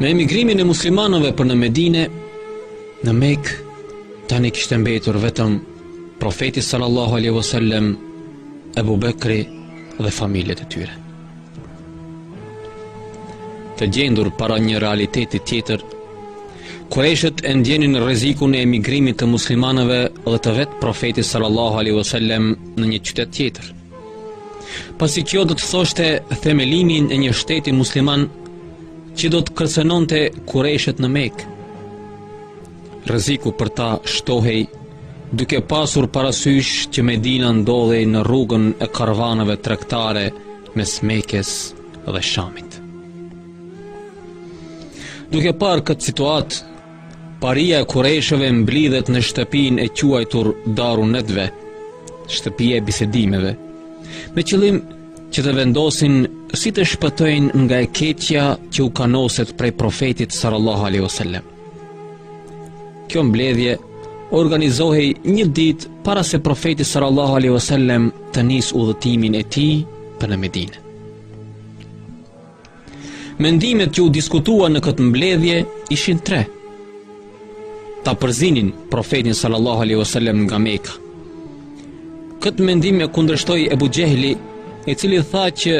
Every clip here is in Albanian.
Me emigrimin e muslimanëve për në Medine, në Mekë, tani kishte mbetur vetëm profeti sallallahu alaihi wasallam, Ebu Bekri dhe familjet e tyre. Të gjendur para një realiteti tjetër, Kureshët e ndjenin rrezikun e emigrimit të muslimanëve dhe të vetë profetit sallallahu alaihi wasallam në një qytet tjetër. Pasi kjo do të thoshte themelimin e një shteti musliman që do të kërcënonte kureshët në Mekë. Rreziku për ta shtohej duke pasur parasysh që Medina ndodhej në rrugën e karvanëve tregtare mes Mekës dhe Shamit. Duke parë këtë situatë, paria e kureshëve mblidhet në shtëpinë e quajtur Daru Nedve, shtëpia e bisedimeve, me qëllim që të vendosin si të shpëtojnë nga e keqja që u kanoset prej profetit sallallahu alaihi wasallam. Kjo mbledhje organizohej një ditë para se profeti sallallahu alaihi wasallam të nisë udhëtimin e tij për në Medine. Mendimet që u diskutuan në këtë mbledhje ishin tre. Ta përzinin profetin sallallahu alaihi wasallam nga Meka. Këtë mendim e kundërshtoi Ebu Xehli, i cili tha që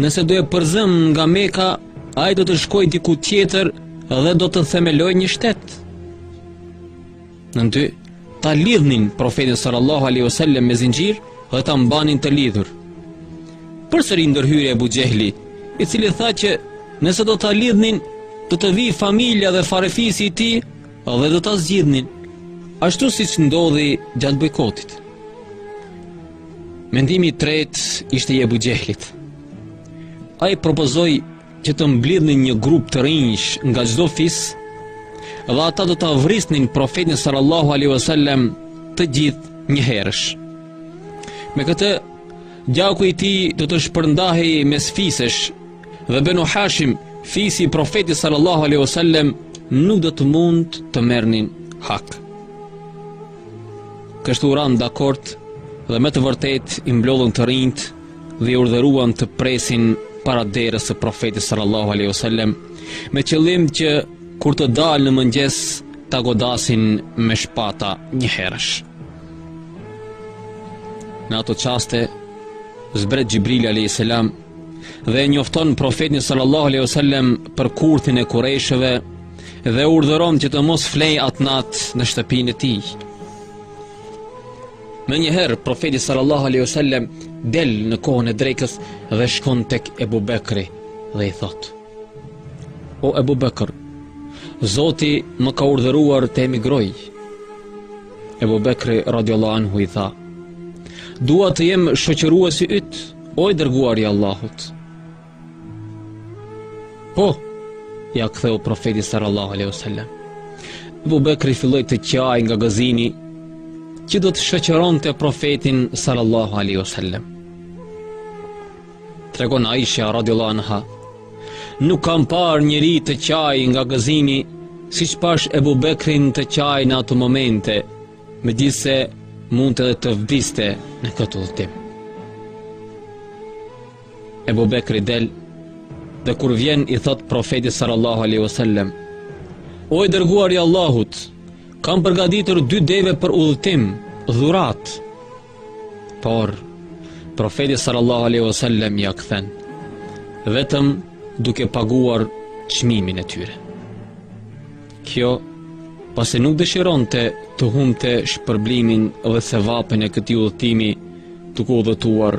nëse do e përzëmë nga Meka, ai do të shkojë diku tjetër Dhe do të themelojë një shtet. Nën dy, ta lidhnin profetin sallallahu alaihi wasallam me zinxhir dhe ta mbanin të lidhur. Përsëri ndërhyri Ebu Xhehli, i cili tha që nëse do ta lidhnin, do të vijë familja dhe farefisi i tij dhe do ta zgjidhnin, ashtu siç ndodhi gjatë bojkotit. Mendimi i tretë ishte i Ebu Xhehlit. Ai propozoi që të mblidhnin një grup të rinjsh nga çdo fis dhe ata do ta vrisnin profetin sallallahu alaihi wasallam të gjithë njëherësh. Me këtë gjaku i tij do të shpërndahej mes fisesh dhe Benu Hashim, fisi i profetit sallallahu alaihi wasallam, nuk do të mund të merrnin hak. Kështu u ranë dakord dhe me të vërtetë i mblodhën të rinjtë dhe i urdhëruan të presin para derës së Profetit sallallahu alaihi wasallam me qëllim që kur të dalë në mëngjes ta godasin me shpata njëherësh. Në ato çaste zbret Xhibrili alaihi salam dhe e njofton Profetin sallallahu alaihi wasallam për kurthin e kurejshëve dhe e urdhëron që të mos flejë atë natë në shtëpinë e tij. Menjëherë, profeti sallallahu alaihi wasallam del në kohën e drekës dhe shkon tek Ebu Bekri dhe i thotë: O Ebu Bekr, Zoti më ka urdhëruar të emigroj. Ebu Bekri radiallahu anhu i tha: Dua të jem shoqëruesi yt, o i dërguari i Allahut. Po, ia ktheu profeti sallallahu alaihi wasallam. Ebu Bekri filloi të qajë nga gëzimi që do të shoqëronte profetin sallallahu alaihi wasallam. Tregon Aisha radhiyallahu anha, nuk kam parë njeri të qajë nga gëzimi siç pashë Ebu Bekrin të qajë në ato momente, megjithëse mundte edhe të vdiste në këtë udhëtim. Ebu Bekri del dhe kur vjen i thotë profetit sallallahu alaihi wasallam O i dërguari i Allahut kam përgatitur dy deve për udhëtim dhuratë por profeti sallallahu alaihi wasallam ia kthen vetëm duke paguar çmimin e tyre kjo pasi nuk dëshironte të humbte shpërblimin dhe sevapin e këtij udhëtimi duke udhëtuar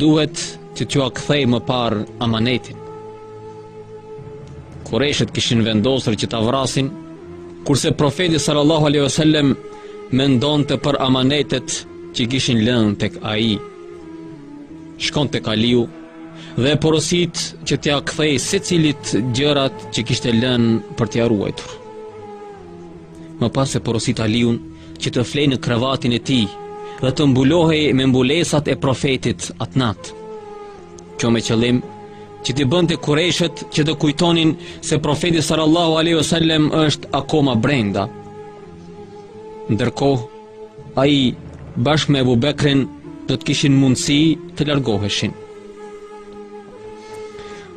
Duhet që t'jua kthejë më parë amanetin. Kurejshët kishin vendosur që ta vrasin, kurse profeti sallallahu alaihi wasallam mendonte për amanetet që i kishin lënë tek ai. Shkon tek Aliu dhe e porosit që t'ia kthejë secilit gjërat që kishte lënë për t'ia ruajtur. Më pas e porosit Aliun që të flejë në krevatin e tij dhe të mbulohej me mbulesat e profetit atë natë. Kjo me qëllim që t'i bënte kurejshët që të kujtonin se profeti sallallahu alaihi wasallam është akoma brenda. Ndërkohë, ai bashkë me Ebu Bekrin do të kishin mundësi të largoheshin.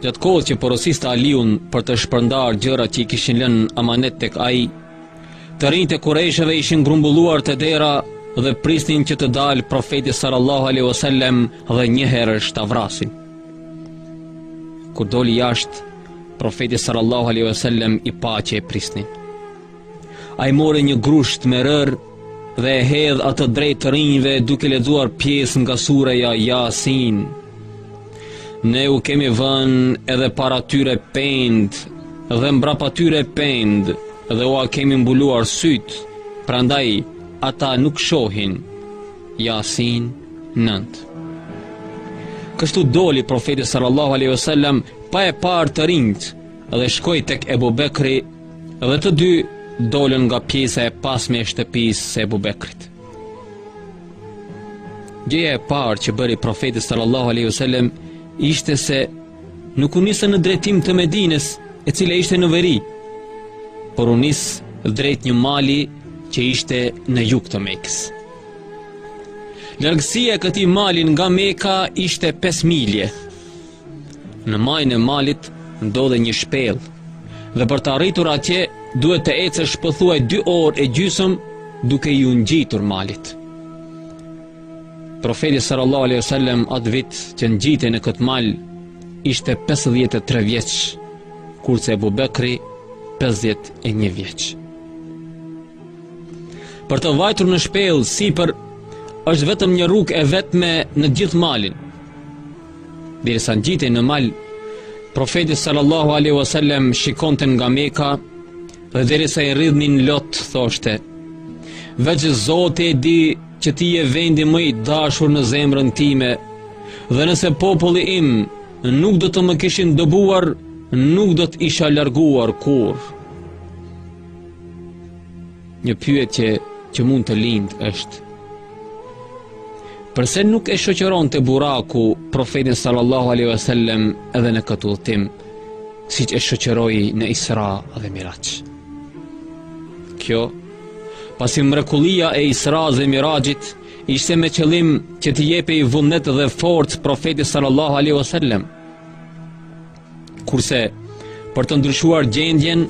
Gjatë kohës që porosiste Aliun për të shpërndarë gjërat që i kishin lënë amanet tek ai, të rinjtë e Kurejshëve ishin grumbulluar te dera dhe prisnin që të dalë profeti sallallahu alaihi wasallam dhe njëherësh ta vrasin. Kur doli jashtë, profeti sallallahu alaihi wasallam i pa që e prisnin. Ai mori një grusht me rërë dhe e hedh atë drejt të rinjve duke lexuar pjesë nga sureja Yasin. Ne u kemi vënë edhe para tyre pendë dhe mbrapa tyre pendë dhe ua kemi mbuluar sytë, prandaj ata nuk shohin. Yasin 9. Kështu doli profeti sallallahu alaihi wasallam pa e parë të rinjtë dhe shkoi tek Ebu Bekri Dhe të dy dolën nga pjesa e pasme e shtëpisë së Ebu Bekrit. Gjëja e parë që bëri profeti sallallahu alejhi ua sallem ishte se nuk u nisën në drejtim të Medinës e cila ishte në veri, por u nis drejt një mali që ishte në jug të Mekës. Largësia e këtij mali nga Meka ishte 5 milje, Në majën e malit ndodhej një shpellë dhe për të arritur atje duhet të ecje pothuaj dy orë e gjysëm duke iu ngjitur malit. Profeti sallallahu alaihi wasallam atë vit që ngjitej në këtë mal ishte 53 vjeç, kurse Ebu Bekri 51 vjeç. Për të vajtur në shpellë sipër është vetëm një rrugë e vetme në gjithë malin, Derisa ngjitej në mal, profeti sallallahu alaihi wasallam shikonte nga Mekka dhe derisa i rridhnin lot thoshte: Veç Zoti e di që ti je vendi më i dashur në zemrën time dhe nëse populli im nuk do të më kishin dëbuar, nuk do të isha larguar kurrë. Një pyetje që mund të lindë është: Përse nuk e shoqëronte Buraku profetin sallallahu alaihi wasallam edhe në këtë udhëtim, siç e shoqëroi në Isra dhe Miraxh? Kjo pasi mrekullia e Israsë dhe Miraxhit ishte me qëllim që t'i jepej vullnet dhe forcë profetit sallallahu alaihi wasallam. Kurse, për të ndryshuar gjendjen,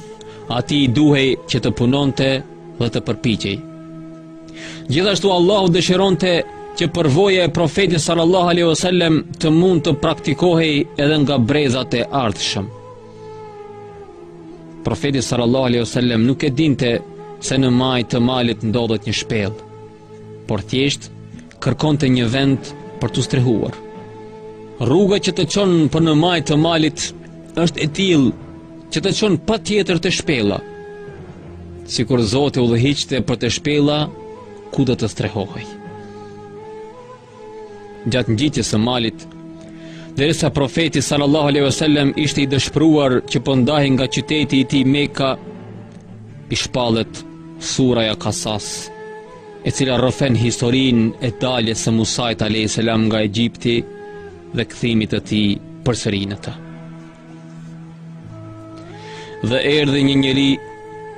atij i duhej që të punonte dhe të përpiqej. Gjithashtu Allahu dëshironte që përvoja e profetit sallallahu alaihi wasallam të mund të praktikohej edhe nga brezat e ardhshëm. Profeti sallallahu alaihi wasallam nuk e dinte se në majë të malit ndodhet një shpellë. por thjesht kërkonte një vend për t'u strehuar. Rruga që të çon për në majë të malit është e tillë që të çon patjetër te shpella, sikur Zoti e udhëhiqte për te shpella ku do të strehohej. gjatë ngjitjes së malit, derisa profeti sallallahu alejhi wasallam ishte i dëshpëruar që po ndahej nga qyteti i tij Mekka, i shpallet suraja Kasas, e cila rrëfen historinë e daljes së Musait alejhisselam nga Egjipti dhe kthimit të tij përsëri në të. Dhe erdhi një njeri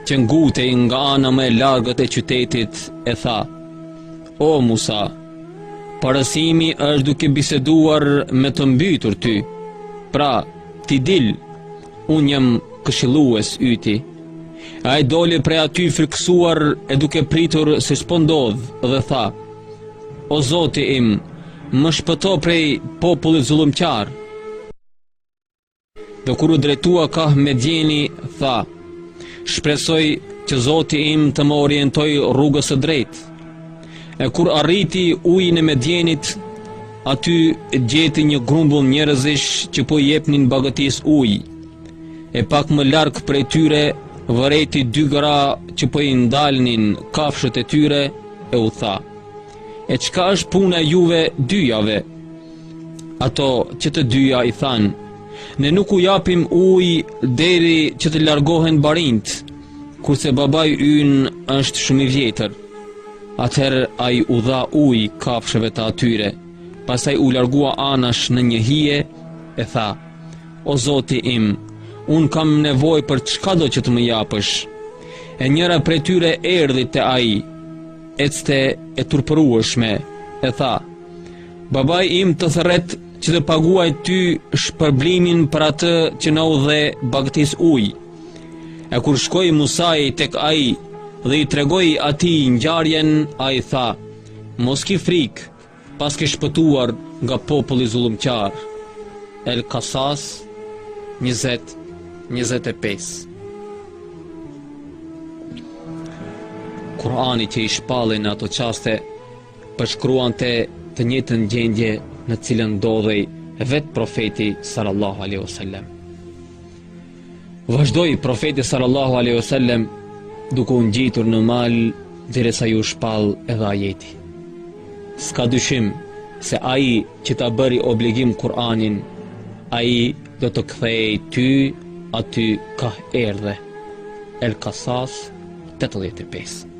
që ngutej nga ana më e largët e qytetit e tha: O Musa, parësia është duke biseduar me të mbytur ty. Pra, ti dil, unë jam këshillues yti. Ai doli prej aty frikësuar e duke pritur se ç'po ndodh dhe tha O zoti im, më shpëto prej popullit zullumqar Dhe kur u drejtua kah Medjeni, tha, shpresoj që zoti im të më orientojë rrugës së drejtë. E kur arriti ujin e Medjenit, aty gjeti një grumbull njerëzish që po i jepnin bagëtisë ujë. E pak më larg prej tyre, vërejti dy gra që po i ndalnin kafshët e tyre, e u tha. E çka është puna e juve dyjave? Ato që të dyja i thanë, ne nuk u japim ujë deri që të largohen barinjtë, kurse babai ynë është shumë i vjetër. Atëherë ai u dha ujë kafshëve të atyre, pastaj u largua anash në një hije, e tha, o zoti im, unë kam nevojë për çkado që të më japësh. E njëra prej tyre erdhi te ai, ecte e turpërueshme, e tha, Babai im të thërret që të paguajë ty shpërblimin për atë që na u dhe bagëtisë ujë. E kur shkoi Musai tek ai dhe i tregoi atij ngjarjen, ai tha, mos ki frikë, paske shpëtuar nga populli zullumqar. El Kasas 20 25 Kurani që i shpallej në ato çaste Përshkruante të njëjtën gjendje në të cilën ndodhej vetë profeti sallallahu alaihi wasallam. Vazhdoi profeti sallallahu alaihi wasallam duke u ngjitur në mal derisa iu shpall edhe ajeti. S'ka dyshim se ai që ta bëri obligim Kur'anin, ai do të kthejë ty aty kah erdhe. El Kasas 85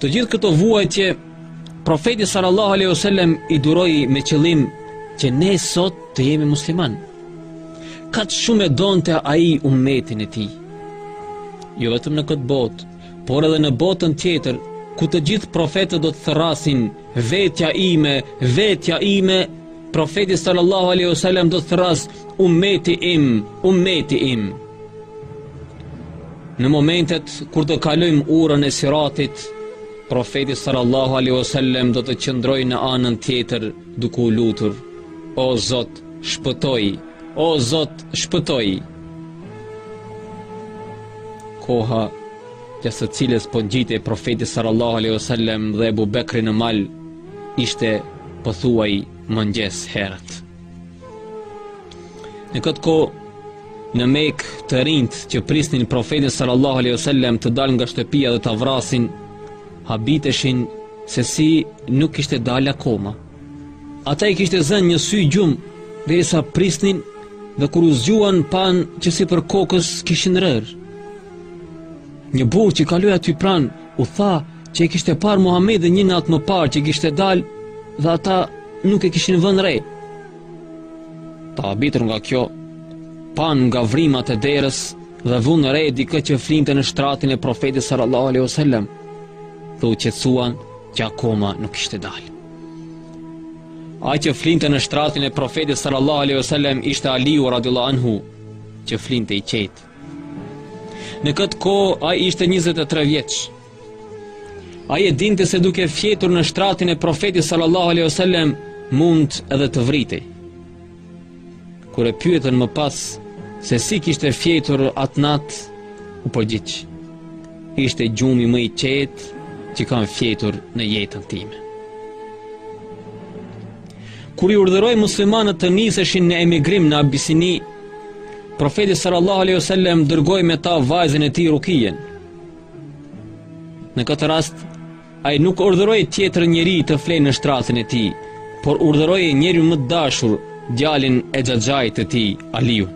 Të gjithë këto vuajtje Profeti sallallahu alaihi wasallam i duroi me qëllim që ne sot të jemi muslimanë. Kaq shumë e donte ai umetin e tij. Jo vetëm në këtë botë, por edhe në botën tjetër, ku të gjithë profetët do të thërrasin vetja ime, vetja ime, profeti sallallahu alaihi wasallam do të thërrasë umeti im, umeti im. Në momentet kur të kalojmë urën e siratit, profeti sallallahu alaihi wasallam do të qëndrojë në anën tjetër duke u lutur. O Zot, shpëtoji, o Zot, shpëtoji. Koha gjatë së cilës po ngjitej profeti sallallahu alaihi wasallam dhe Ebu Bekri në mal, ishte pothuaj mëngjes herët. Në këtë kohë, në Mekë të rinjtë që prisnin profetin sallallahu alaihi wasallam të dalë nga shtëpia dhe ta vrasin, habiteshin se si nuk kishte dalë akoma. Ata i kishte zënë një sy gjumë derisa prisnin dhe kur u zgjuan panë që sipër kokës kishin rërë. Një burrë që kaloi aty pranë u tha që e kishte parë Muhamedin një natë më parë që kishte dalë dhe ata nuk e kishin vënë re. Të habitur nga kjo, panë nga vrimat e derës dhe vunë re dikë që flinte në shtratin e profetit sallallahu alaihi wasallam dhe u qetësuan që akoma nuk kishte dalë. Ai që flinte në shtratin e profetit sallallahu alaihi wasallam ishte Aliu radhiyallahu anhu që flinte i qetë. Në këtë kohë ai ishte 23 vjeç. Ai e dinte se duke fjetur në shtratin e profetit sallallahu alaihi wasallam mund edhe të vritej. Kur e pyetën më pas se si kishte fjetur atë natë, u përgjigj. Ishte gjumi më i qetë që kam fjetur në jetën time. Kur i urdhëroi muslimanët të niseshin në emigrim në Abisini, profeti sallallahu alaihi wasallam dërgoi me ta vajzën e tij Rukijen, Në këtë rast, ai nuk urdhëroi tjetër njeri të flejë në shtratin e tij, por urdhëroi njeriun më të dashur, djalin e xhaxhait të tij, Aliu.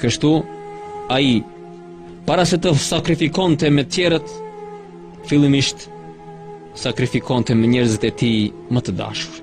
Kështu, ai, para se të sakrifikonte me të tjerët, fillimisht sakrifikonte me njerëzit e tij më të dashur.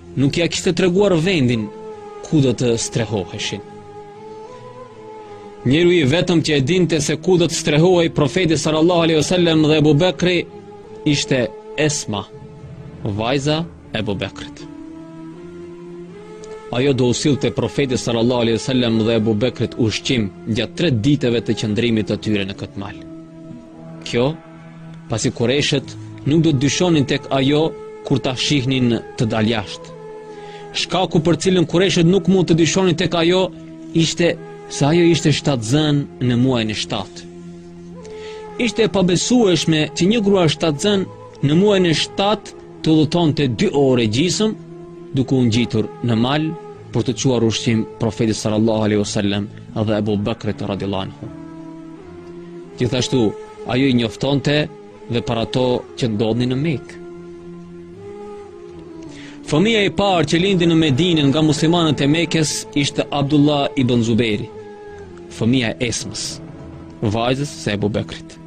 Nuk ia kishte treguar vendin ku do të strehoheshin. Njeriu i vetëm që e dinte se ku do të strehohej profeti sallallahu alaihi wasallam dhe Ebu Bekri ishte Esma, vajza e Ebu Bekrit. Ajo do u sillte profetit sallallahu alaihi wasallam dhe Ebu Bekrit ushqim gjatë 3 ditëve të qëndrimit të tyre në këtë mal. Kjo Pasi kurejshët nuk do të dyshonin tek ajo kur ta shihnin të dalë jashtë. Shkaku për cilën kurejshët nuk mund të dyshonin tek ajo ishte se ajo ishte shtatzën në muajin e 7. Ishte e pabesueshme që një grua shtatzën në muajin e 7 të udhëtonte 2 orë e gjysmë duke u ngjitur në mal për të çuar ushqim profetit sallallahu alaihi wasallam dhe Ebu Bekrit radhiyallahu anhu. Gjithashtu, ajo i njoftonte dhe për ato që ndodhnin në Mekë. Fëmija i parë që lindi në Medinë nga muslimanët e Mekës ishte Abdullah ibn Zubejri, fëmija e Esmës, vajzës së Ebu Bekrit.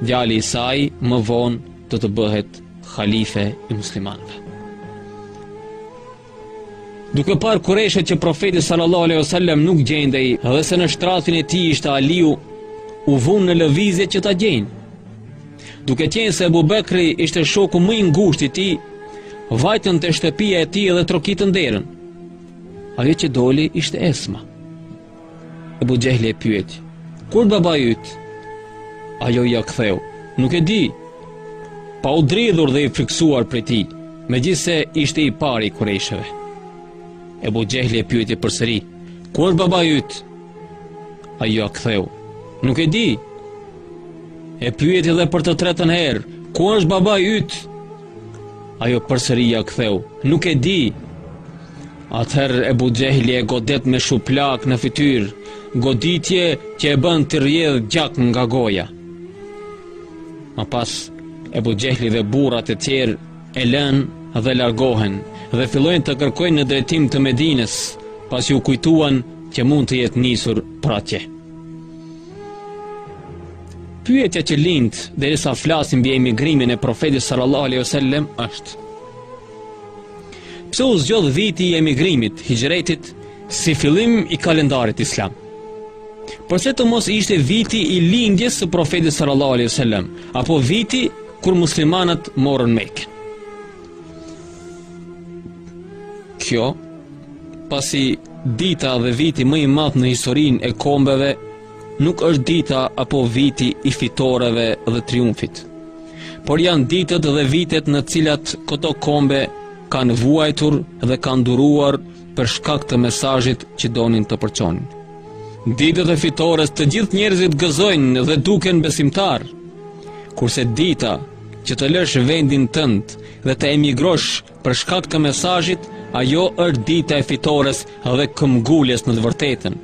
Djali i saj më vonë do të bëhet halife i muslimanëve. Duke parë kurejshët që profeti sallallahu alaihi wasallam nuk gjendej dhe se në shtratin e tij ishte Aliu, u vunë në lëvizje që ta gjejnë. Duke qenë se Ebu Bekri ishte shoku më i ngushtë i tij, vajtën te shtëpia e tij dhe trokitën derën. Ajo që doli ishte Esma. Ebu Xhehli e pyet, ku është babai yt? Ajo ia ktheu, nuk e di. Pa u dridhur dhe u frikësuar prej tij, megjithëse ishte i pari i kurejshëve. Ebu Xhehli e pyeti përsëri, ku është babai yt? Ajo ia ktheu, nuk e di. E pyeti dhe për të tretën herë, ku është babai yt? Ajo përsëri ia ktheu, nuk e di. Atëherë Ebu Xhehli e godet me shuplakë në fytyrë, goditje që e bën t'i rrjedhë gjak nga goja. Më pas Ebu Xhehli dhe burrat e tjerë e lënë dhe largohen dhe fillojnë të kërkojnë në drejtim të Medinës, pasi u kujtuan që mund të jetë nisur për atje. Pyetja që lind derisa flasim mbi emigrimin e Profetit sallallahu alejhi wasallam është Pse u zgjodh viti i emigrimit, hixhretit, si fillim i kalendarit islam? Përse të mos ishte viti i lindjes së profetit sallallahu alaihi wasallam, apo viti kur muslimanët morën Mekën? Kjo pasi dita dhe viti më i madh në historinë e kombeve Nuk është dita apo viti i fitoreve dhe triumfit, por janë ditët dhe vitet në cilat këto kombe kanë vuajtur dhe kanë duruar për shkak të mesazhit që donin të përçonin. Ditët e fitores të gjithë njerëzit gëzojnë dhe duken besimtarë, kurse dita që të lësh vendin tënd dhe të emigrosh Për shkak të mesazhit, ajo është dita e fitores dhe këmbguljes në të vërtetën.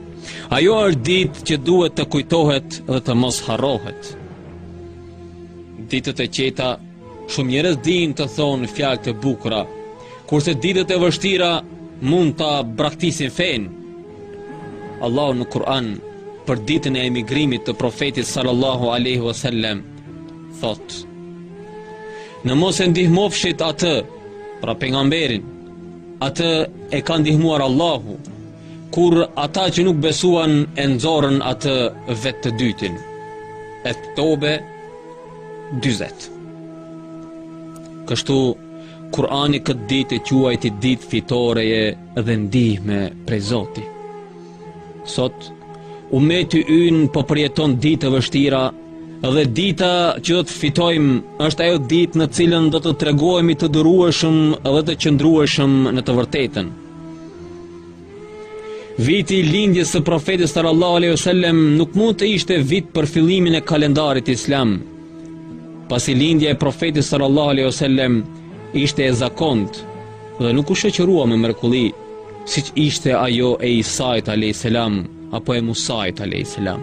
Ajo është ditë që duhet të kujtohet dhe të mos harrohet. Ditët e qeta, shumë njerëz dinë të thonë fjalë të bukura, kurse ditët e vështira mund ta braktisin fenë. Allahu në Kur'an për ditën e emigrimit të profetit sallallahu alaihi wasallam thotë Në mos e ndihmofshit atë Pra pejgamberin Atë e ka ndihmuar Allahu Kur ata që nuk besuan e nxorën atë vetë të dytin Et-Teube dyzet Kështu Kurani këtë ditë e quajti ditë fitoreje dhe ndihme prej Zoti Sot Umeti ynë po përjeton ditë të vështira Dhe dita që do të fitojmë është ajo ditë në cilën do të tregohemi të durueshëm dhe të qëndrueshëm në të vërtetën. Viti i lindjes së profetit sallallahu alejhi wasallam nuk mund të ishte vit për fillimin e kalendarit islam. Pasi lindja e profetit sallallahu alejhi wasallam ishte e zakontë dhe nuk u shoqërua me mrekulli, siç ishte ajo e Isait alayhis salam apo e Musait alayhis salam.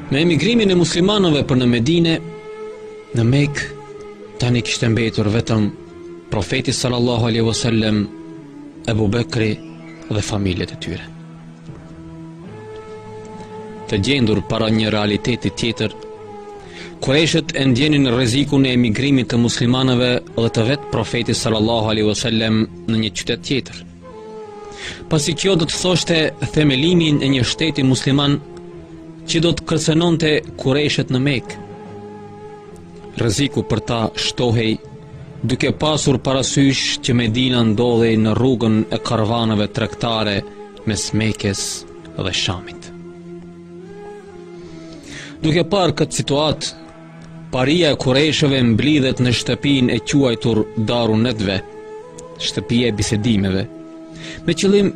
Me emigrimin e muslimanëve për në Medine, në Mekë, tani kishte mbetur vetëm profeti sallallahu alaihi wasallam, Ebu Bekri dhe familjet e tyre. Të gjendur para një realiteti tjetër, Kurejshët e ndjenin rrezikun e emigrimit të muslimanëve dhe të vetë profetit sallallahu alaihi wasallam në një qytet tjetër. Pasi kjo do të thoshte themelimin e një shteti musliman që do të kërcënonte kurejshët në Mekë. Rreziku për ta shtohej duke pasur parasysh që Medina ndodhej në rrugën e karvaneve tregtare mes Mekës dhe Shamit. Duke parë këtë situatë, Paria e Kurejshëve mblidhet në shtëpinë e quajtur Daru Nedve, shtëpia e bisedimeve, me qëllim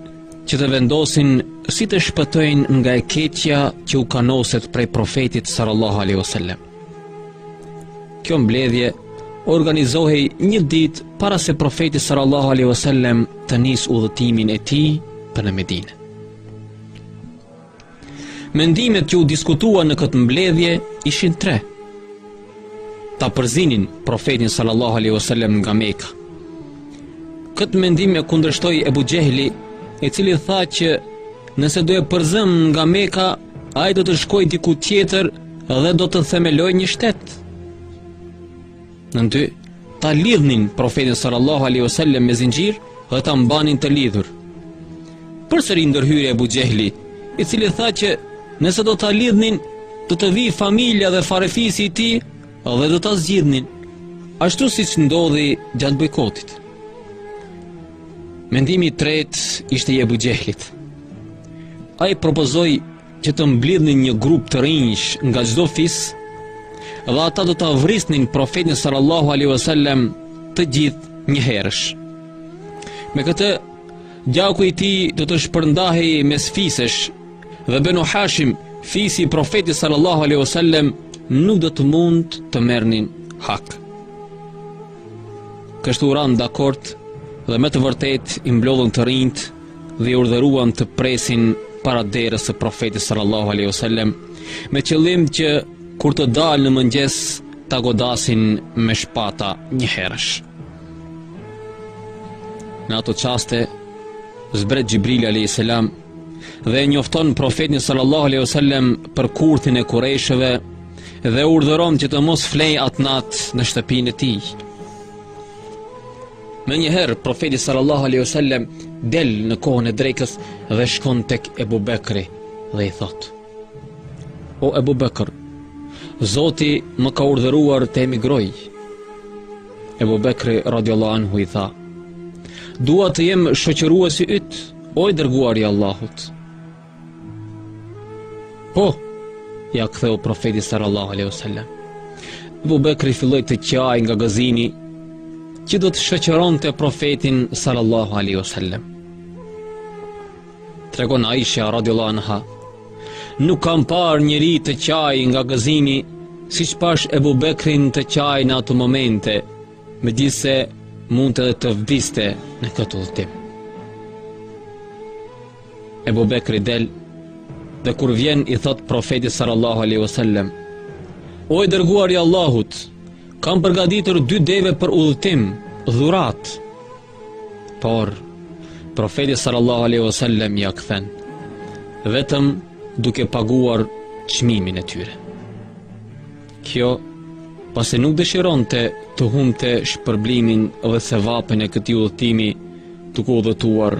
që të vendosin si të shpëtojnë nga e keqja që u kanoset prej profetit sallallahu alaihi wasallam. Kjo mbledhje organizohej një ditë para se profeti sallallahu alaihi wasallam të nisë udhëtimin e tij për në Medinë. Mendimet që u diskutuan në këtë mbledhje ishin tre. Ta përzinin profetin sallallahu alaihi wasallam nga Meka. Këtë mendim e kundërshtoi Ebu Xhehli, i cili tha që nëse do e përzëmë nga Meka, ai do të shkojë diku tjetër dhe do të themelojë një shtet. Nën dy, ta lidhnin profetin sallallahu alaihi wasallam me zinxhir dhe ta mbanin të lidhur. Përsëri ndërhyri Ebu Xhehli, i cili tha që nëse do ta lidhnin, do të vijë familja dhe farefisi i tij dhe do ta zgjidhnin, ashtu siç ndodhi gjatë bojkotit. Mendimi i tretë ishte i Ebu Xhehlit. Ai propozoi që të mblidhnin një grup të rinjsh nga çdo fis dhe ata do ta vrisnin profetin sallallahu alaihi wasallam të gjithë njëherësh. Me këtë gjaku i tij do të shpërndahej mes fisesh dhe Benu Hashim, fisi i profetit sallallahu alaihi wasallam, nuk do të mund të merrnin hak. Kështu u ra dakord dhe me të vërtetë i mblodhën të rinjtë dhe i urdhëruan të presin para derës së Profetit sallallahu alaihi wasallam me qëllim që kur të dalë në mëngjes ta godasin me shpata njëherësh. Në ato çaste zbret Xhibrili alaihi salam dhe e njofton Profetin sallallahu alaihi wasallam për kurthin e kurejshëve dhe e urdhëron që të mos flejë atë natë në shtëpinë e tij. Menjëherë, profeti sallallahu alaihi wasallam del në kohën e drekës dhe shkon tek Ebu Bekri dhe i thotë: O Ebu Bekr, Zoti më ka urdhëruar të emigroj. Ebu Bekri radiallahu anhu i tha: Dua të jem shoqëruesi yt, o i dërguari i Allahut. Po, ia ktheu profeti sallallahu alaihi wasallam. Ebu Bekri filloi të qajë nga gëzimi që do të shoqëronte profetin sallallahu alaihi wasallam. Tregon Aisha radhiyallahu anha, nuk kam parë njeri të qajë nga gëzimi siç pashë Ebu Bekrin të qajë në ato momente, megjithëse mund edhe të vdiste në këtë udhëtim. Ebu Bekri del dhe kur vjen i thotë profetit sallallahu alaihi wasallam O i dërguari i Allahut kam përgatitur dy deve për udhëtim dhuratë por profeti sallallahu alaihi wasallam ia kthen vetëm duke paguar çmimin e tyre kjo pasi nuk dëshironte të humbte shpërblimin dhe sevapin e këtij udhëtimi duke udhëtuar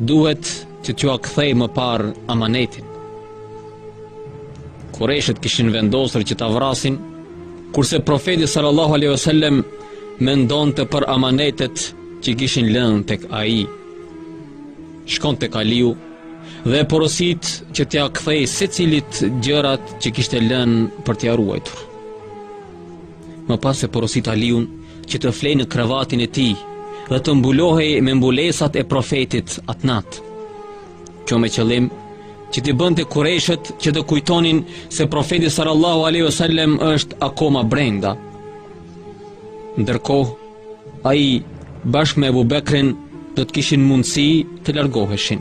Duhet që t'jua kthejë më parë amanetin. Kurejshët kishin vendosur që ta vrasin, kurse profeti sallallahu alaihi wasallam mendonte për amanetet që kishin lënë tek ai. Shkon tek Aliu dhe e porosit që t'ia kthejë secilit gjërat që kishte lënë për t'ia ruajtur. Më pas e porositi Aliun që të flejë në kravatin e tij dhe të mbulohej me mbulesat e profetit atë natë. Kjo me qëllim që t'i bënte kurejshët që të kujtonin se profeti sallallahu alaihi wasallam është akoma brenda. Ndërkohë, ai bashkë me Abu Bekrin do të kishin mundësi të largoheshin.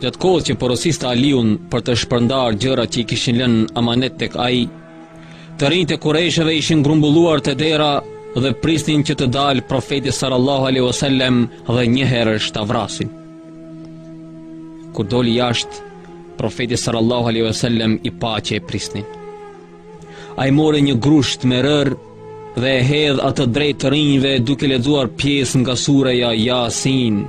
Gjatë kohës që porosiste Aliun për të shpërndarë gjërat që i kishin lënë amanet tek ai, të rinjtë e Kurejshëve ishin grumbulluar te dera dhe prisnin që të dalë profeti sallallahu alaihi wasallam dhe njëherësh ta vrasin. Kur doli jashtë, profeti sallallahu alaihi wasallam i pa që e prisnin. Ai mori një grusht me rërë dhe e hedh atë drejt të rinjve duke lexuar pjesë nga surja Jasin.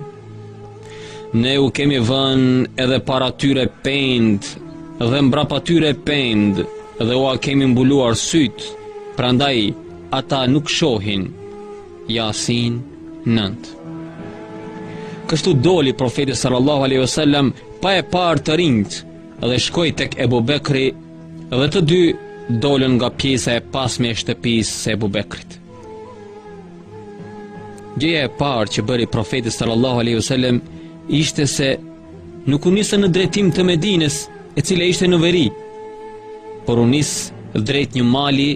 Ne u kemi vënë edhe para tyre pendë dhe mbrapa tyre pendë dhe ua kemi mbuluar sytë, prandaj ata nuk shohin. Jasin 9. Kështu doli profeti sallallahu alaihi wasallam pa e parë të rinjtë dhe shkoi tek Ebu Bekri Dhe të dy dolën nga pjesa e pasme e shtëpisë së Ebu Bekrit. Gjëja e parë që bëri profeti sallallahu alaihi wasallam ishte se nuk u nisën në drejtim të Medinës, e cila ishte në veri, por u nis drejt një mali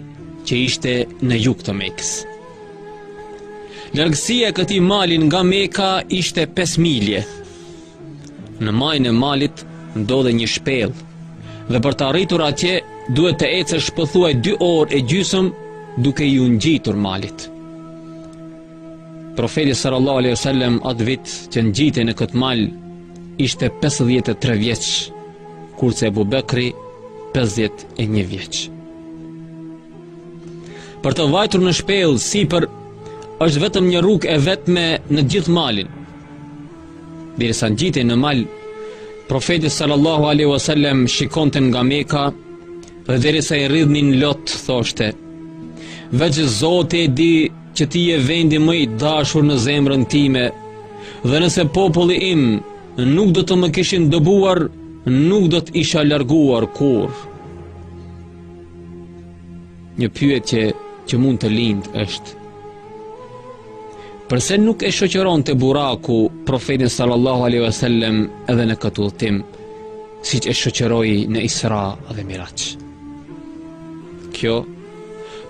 që ishte në jug të Mekës. Largësia e këtij mali nga Meka ishte 5 milje. Në majën e malit ndodhet një shpellë dhe për të arritur atje duhet të ecësh pothuaj dy orë e gjysëm duke iu ngjitur malit. Profeti sallallahu alaihi wasallam atë vit që ngjitej në këtë mal ishte 53 vjeç, kurse Ebu Bekri 51 vjeç. Për të vajtur në shpellë, sipër është vetëm një rrugë e vetme në gjithë malin, Derisa ngjitej në mal, profeti sallallahu alaihi wasallam shikonte nga Meka dhe derisa i rridhnin lot thoshte: "Veç Zoti e di që ti je vendi më i dashur në zemrën time dhe nëse populli im nuk do të më kishin dëbuar, nuk do të isha larguar kurrë." Një pyetje që mund të lindë është Përse nuk e shoqëronte Buraku profetin sallallahu alaihi wasallam edhe në këtë udhëtim, siç e shoqëroi në Isra dhe Miraxh? Kjo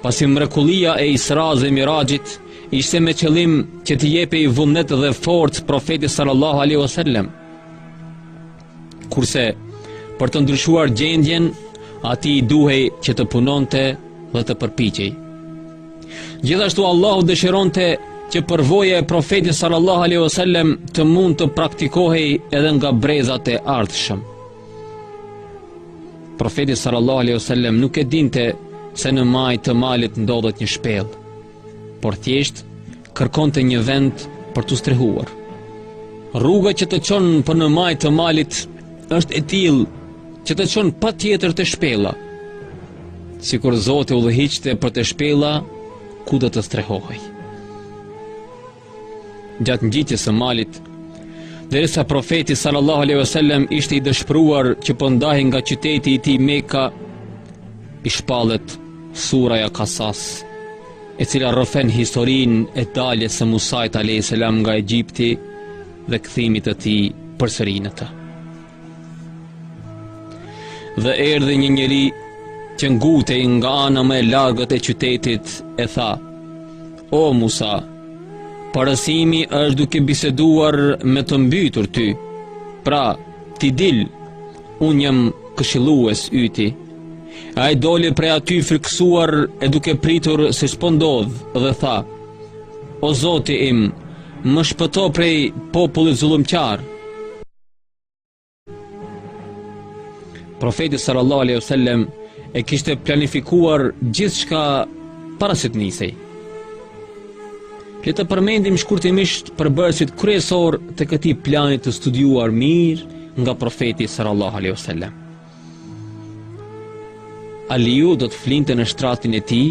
pasi mrekullia e Isras dhe Miraxhit ishte me qëllim që t'i jepej vullnet dhe forcë profetit sallallahu alaihi wasallam. Kurse, për të ndryshuar gjendjen, atij i duhej që të punonte dhe të përpiqej. Gjithashtu Allahu dëshironte që përvoja e profetit sallallahu alaihi wasallam të mund të praktikohej edhe nga brezat e ardhshëm. Profeti sallallahu alaihi wasallam nuk e dinte se në majë të malit ndodhet një shpellë. por thjesht kërkonte një vend për t'u strehuar. Rruga që të çon për në majë të malit është e tillë që të çon patjetër te shpella. Sikur Zoti e udhëhiqte për te shpella ku do të strehohej. gjatë ngjitjes së malit, derisa profeti sallallahu alejhi wasallam ishte i dëshpëruar që po ndahej nga qyteti i tij Mekka, i shpallet suraja Kasas, e cila rrëfen historinë e daljes së Musait alejhi salam nga Egjipti dhe kthimit të tij përsëri në të. Dhe erdhi një njeri që ngutej nga ana më e largët e qytetit e tha: O Musa, parësia është duke biseduar me të mbytur ty. Pra, ti dil, unë jam këshillues yti. Ai doli prej aty i frikësuar e duke pritur se ç'po ndodh dhe tha O zoti im, më shpëto prej popullit zullumqar Profeti sallallahu alaihi wasallam e kishte planifikuar gjithçka para se të nisej. Le të përmendim shkurtimisht përbërësit kryesor të këtij plani të studiuar mirë nga profeti sallallahu alaihi wasallam. Aliu do të flinte në shtratin e tij,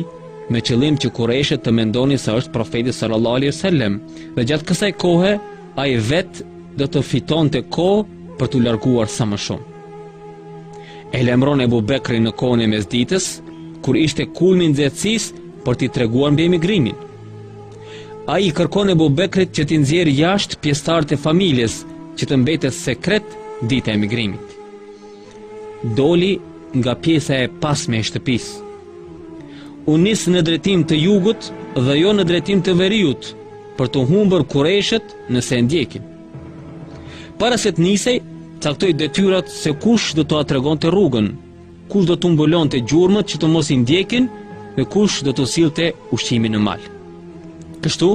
me qëllim që kurejshët të mendonin se është profeti sallallahu alaihi wasallam, dhe gjatë kësaj kohe ai vetë do të fitonte kohë për t'u larguar sa më shumë. E lajmëron Ebu Bekrin në kohën e mesditës, kur ishte kulmi i nxehtësisë për t'i treguar mbi emigrimin. Ai i kërkon Ebu Bekrit që t'i nxjerrë jashtë pjesëtarët e familjes që të mbetet sekret dita e emigrimit. Doli nga pjesa e pasme e shtëpisë. U nis në drejtim të jugut dhe jo në drejtim të veriut, për t'u humbur kurejshët nëse e ndjekin. Para se të nisej, caktoi detyrat se kush do t'ua tregonte rrugën, kush do t'u mbulonte gjurmët që të mos i ndjekin dhe kush do t'u sillte ushqimin në mal. Kështu,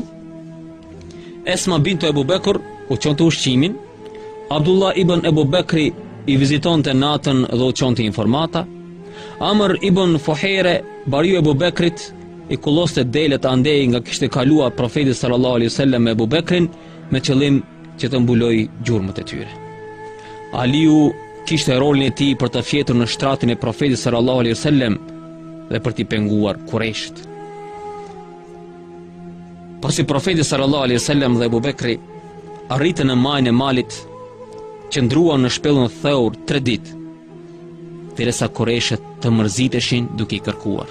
Esma bintu Ebu Bekur u çonte ushqimin, Abdullah ibn Ebu Bekri i vizitonte natën dhe u çonte informata, Amr ibn Fuhere, bariu i Ebu Bekrit, i kulloste delet andej nga kishte kaluar profetit sallallahu alaihi sallam me Ebu Bekrin me qëllim që të mbulojë gjurmët e tyre. Aliu kishte rolin e tij për të fjetur në shtratin e profetit sallallahu alaihi sallam dhe për t'i penguar kurejshët. Pasi profeti sallallahu alaihi wasallam dhe Abu Bekri arritën në majën e malit, qëndruan në shpellën Theur 3 ditë, derisa kurejshët të mërziteshin duke i kërkuar.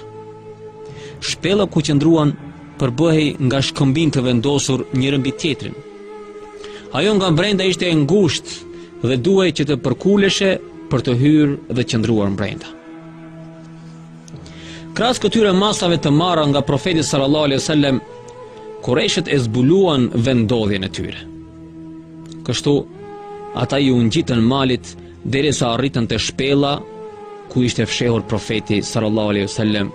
Shpella ku qëndruan përbëhej nga shkëmbinj të vendosur njëri mbi tjetrin. Ajo nga brenda ishte e ngushtë dhe duhej që të përkuleshe për të hyrë dhe qëndruar brenda. Krahas këtyre masave të marra nga profeti sallallahu alejhi ue sellem, kurejshët e zbuluan vendodhjen e tyre. Kështu ata iu ngjitën malit derisa arritën te shpella ku ishte fshehur profeti sallallahu alejhi ue sellem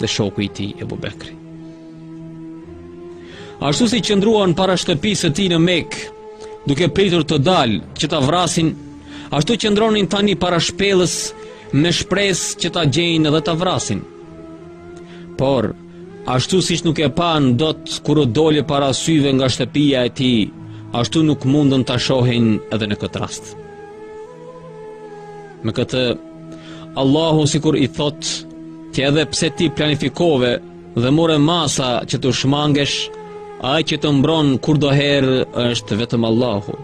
dhe shoku i tij Ebu Bekri. Ashtu si qëndruan para shtëpisë së tij në Mekë, duke pritur të dalë që ta vrasin Ashtu qëndronin tani para shpellës me shpresë që ta gjejnë dhe ta vrasin. Por, ashtu siç nuk e panë dot kur u doli para syve nga shtëpia e tij, ashtu nuk mundën ta shohin edhe në këtë rast. Me këtë, Allahu sikur i thotë, që edhe pse ti planifikove dhe more masa që t'u shmangesh, ai që të mbron kurdoherë është vetëm Allahu.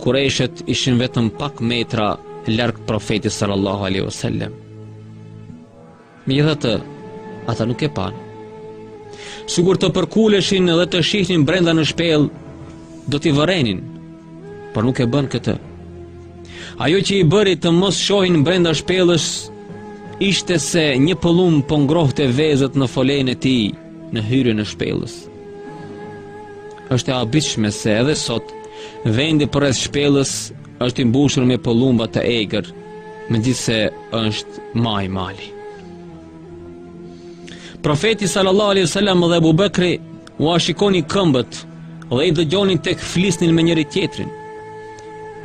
Kurejshët ishin vetëm pak metra larg profetit sallallahu alejhi ue sellem. Megjithatë, ata nuk e panë. Sikur të përkuleshin dhe të shihnin brenda në shpellë, do t'i vërenin, por nuk e bënë këtë. Ajo që i bëri të mos shohin brenda shpellës, ishte se një pëllumb po ngrohte vezët në folenë e tij, në hyrjen e shpellës. Është e habitshme se edhe sot vendi përreth shpellës është i mbushur me pëllumba të egër, megjithëse është majë mali. Profeti sallallahu alaihi wasallam dhe Abu Bekri ua shikonin këmbët dhe i dëgjonin tek flisnin me njëri-tjetrin.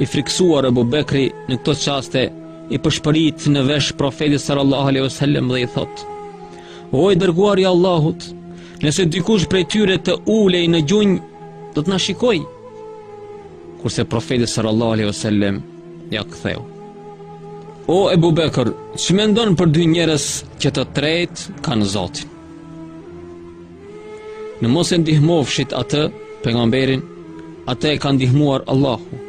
I frikësuar Abu Bekri në këto çaste i pëshpërit në vesh profetit sallallahu alaihi wasallam dhe i thotë: O i dërguari i Allahut, nëse dikush prej tyre të ulej në gjunj, do të na shikojë. Kurse profeti sallallahu alaihi wasallam ia ktheu. O Ebu Bekër, ç'mendon për dy njerëz që të tretë kanë zotin? Në mos e ndihmofshit atë, pejgamberin, atë e ka ndihmuar Allahu.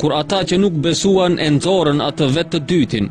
Kur ata që nuk besuan e nxorën atë vetë të dytin,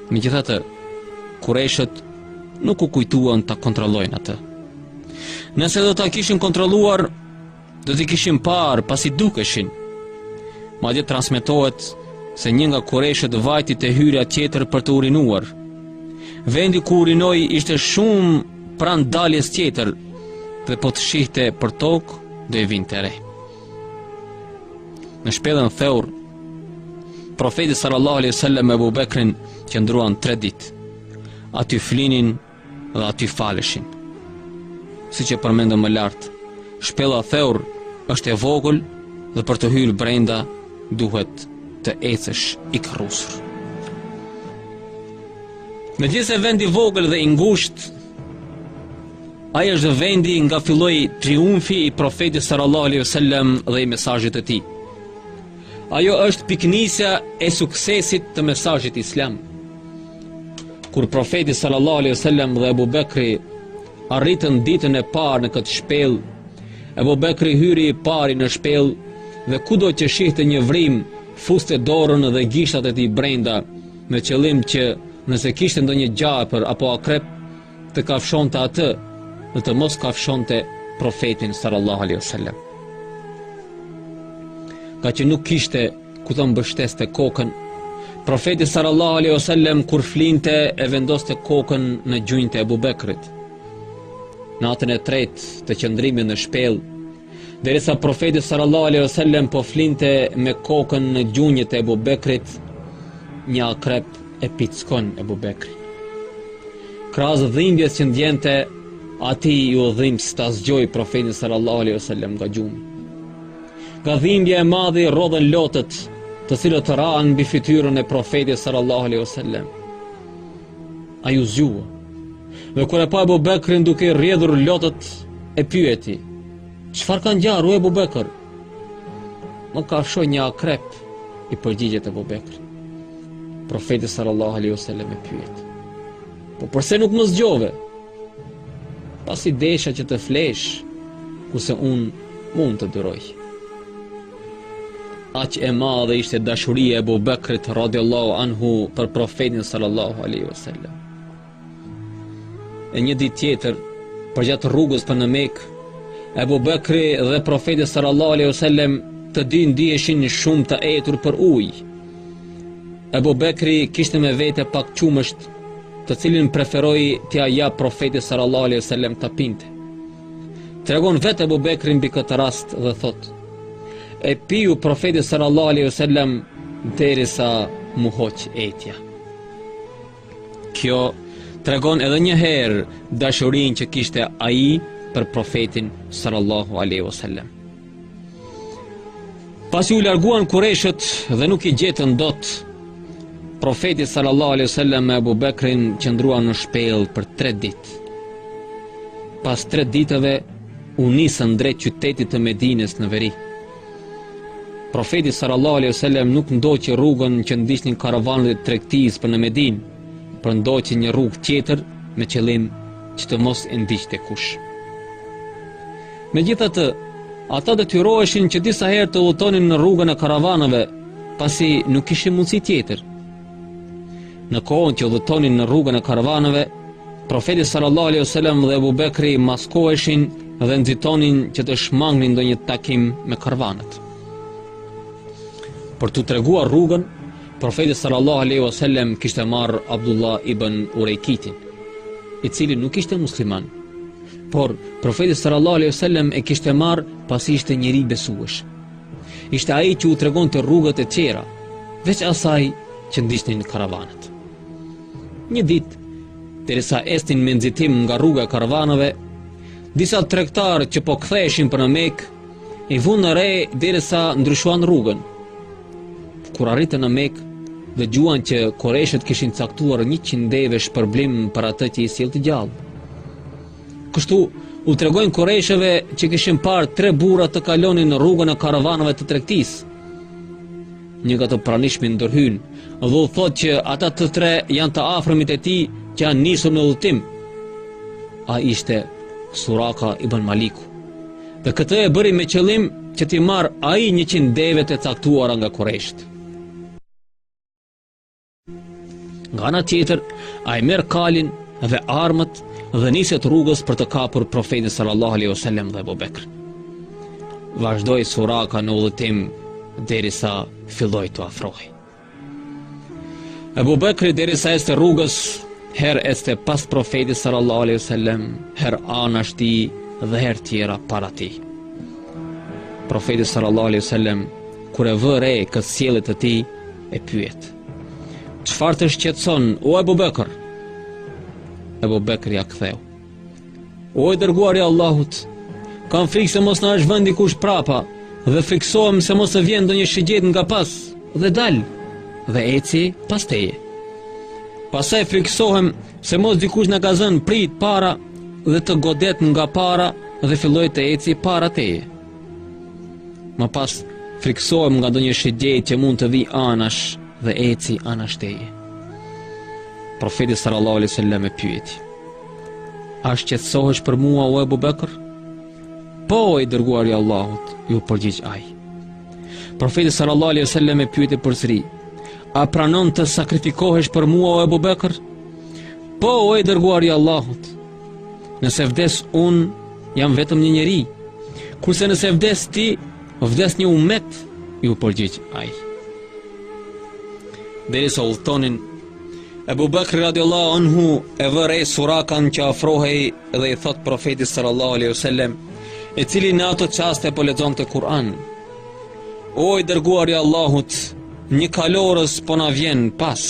Megjithatë, Kurejshët nuk u kujtuan ta kontrollojnë atë. Nëse do ta kishin kontrolluar, do t'i kishin parë pasi dukeshin. Madje transmetohet se një nga kurejshët vajti te hyrja tjetër për të urinuar. Vendi ku urinoi ishte shumë pranë daljes tjetër dhe po të shihte për tokë do e vinte re. Në shpellën Theur, profeti sallallahu alaihi wasallam me Ebu Bekrin qëndruan 3 ditë. Aty flinin dhe aty faleshin. Siç e përmendëm më lart, shpella Theur është e vogël dhe për të hyrë brenda duhet të ecësh i kërrusur. Megjithëse vend i vogël dhe i ngushtë, Ai është vendi nga filloi triumfi i Profetit sallallahu alaihi wasallam dhe i mesazhit të tij. Ajo është pikënisja e suksesit të mesazhit islam. Kur Profeti sallallahu alaihi wasallam dhe Ebu Bekri arritën ditën e parë në këtë shpellë, Ebu Bekri hyri i pari në shpellë dhe kudo që shihte një vrimë, fuste dorën dhe gishtat e tij brenda, me qëllim që nëse kishte ndonjë gjarpër apo akrep, Të kafshonte atë dhe të mos kafshonte profetin sallallahu alaihi wasallam. Ngaqë nuk kishte ku të mbështeste kokën, profeti sallallahu alaihi wasallam kur flinte e vendoste kokën në gjunjët e Ebu Bekrit. Natën e tretë të qëndrimit në shpellë, Derisa profeti sallallahu alejhi ue sellem po flinte me kokën në gjunjët e Ebu Bekrit, një akrep e pickon Ebu Bekrin. Krahas dhimbjes që ndjente, atij iu dhimbs ta zgjojë profetin sallallahu alejhi ue sellem nga gjumi. Nga dhimbja e madhe i rrodhën lotët, të cilët ranë mbi fytyrën e profetit sallallahu alejhi ue sellem. Ai u zgjua. Dhe kur e pa Ebu Bekrin duke i rrjedhur lotët, e pyeti: "Çfarë ka ngjarë o Ebu Bekër? "Më kafshoi një akrep," i përgjigjet Ebu Bekri. Profeti sallallahu alaihi wasallam e pyet: "Po përse nuk më zgjove?" Pasi desha që të flesh, kurse unë mund të duroj. Aq e madhe ishte dashuria e Ebu Bekrit radhiyallahu anhu për profetin sallallahu alaihi wasallam. E një ditë tjetër, përgjatë rrugës për në Mekë, Ebu Bekri dhe profeti sallallahu alaihi wasallam të dy ndiheshin shumë të etur për ujë. Ebu Bekri kishte me vete pak qumësht, të cilin preferoi t'ia japë profetit sallallahu alaihi wasallam ta pinte. Tregon vetë Ebu Bekri mbi këtë rast dhe thotë: E piu profeti sallallahu alaihi wasallam derisa m'u hoq etja. Kjo tregon edhe një herë dashurinë që kishte ai për profetin sallallahu alaihi wasallam. Pasi u larguan kureshët dhe nuk i gjetën dot, profeti sallallahu alaihi wasallam me Abu Bekrin qëndruan në shpellë për 3 ditë. Pas 3 ditëve u nisën drejt qytetit të Medinës në veri. Profeti sallallahu alaihi wasallam nuk ndoqi rrugën që ndiqnin karavanët e tregtisë për në Medinë, por ndoqi një rrugë tjetër me qëllim që të mos i ndiqte kush. Megjithatë, ata detyroheshin që disa herë të udhëtonin në rrugën e karavanëve, pasi nuk kishin mundësi tjetër. Në kohën që udhëtonin në rrugën e karavanëve, profeti sallallahu alejhi wasallam dhe Abu Bekri maskoheshin dhe nxitonin që të shmangnin ndonjë takim me karavanët. Për t'u treguar rrugën, profeti sallallahu alejhi wasallam kishte marrë Abdullah ibn Urejkitin, i cili nuk ishte musliman. Por, profeti sallallahu alaihi wasallam e kishte marrë pasi ishte njeri i besueshëm. Ishte ai që u tregonte rrugët e tjera, veç asaj që ndiqnin karavanët. Një ditë, derisa ecnin me nxitim nga rruga e karavanëve, disa tregtarë që po ktheheshin për në Mekë, i vunë re derisa ndryshuan rrugën. Kur arritën në Mekë, dëgjuan që kurejshët kishin caktuar 100 deve shpërblim për atë që i sjell të gjallë. Kështu u tregojnë kurejshëve që kishin parë tre burra të kalonin në rrugën e karavanëve të tregtisë. Një nga të pranishmi ndërhyn dhe u thotë që ata të tre janë të afërmit e tij që janë nisur në udhëtim. Ai ishte Suraka ibn Maliku. Dhe këtë e bëri me qëllim që t'i marrë ai njëqind devetë e caktuara nga kurejshët. Nga ana tjetër, ai merr kalin dhe armët dhe niset rrugës për të kapur profetin sallallahu alaihi wasallam dhe Abu Bekr. Vazhdoi Suraka në udhëtim derisa filloi t'u afrohej. Ebu Bekri derisa ecte rrugës, herë ecte pas profetit sallallahu alaihi wasallam, herë anash tij dhe herë tjera para tij. Profeti sallallahu alaihi wasallam kur e vë re këtë sjellje të tij e pyet. Çfarë të shqetëson o Ebu Bekr? Ebu Bekri ia ktheu. O i dërguari i Allahut, kam frikë se mos na është vënë dikush prapa, dhe frikësohem se mos të vjen ndonjë shigjetë nga pas, dhe dal, dhe eci pas teje. Pastaj frikësohem se mos dikush na ka zënë pritë para, dhe të godet nga para, dhe filloj të eci para teje. Më pas frikësohem nga ndonjë shigjetë që mund të vijë anash, dhe eci anash teje. Profeti sallallahu alaihi wasallam e pyeti. A shqetësohesh për mua o Ebu Bekr? Po, o i dërguari i Allahut, iu përgjigj ai. Profeti sallallahu alaihi wasallam e pyeti përsëri, A pranon të sakrifikohesh për mua o Ebu Bekr? Po, o i dërguari i Allahut, nëse vdes unë jam vetëm një njeri, kurse nëse vdes ti, vdes një umet, iu përgjigj ai. Derisa udhëtonin Ebu Bekri radiallahu anhu e vë re Surakan që afrohej dhe i thotë profetit sallallahu alaihi wasallam, i cili në ato çaste po lexonte Kur'an. O i dërguari i Allahut, një kalorës po na vjen pas.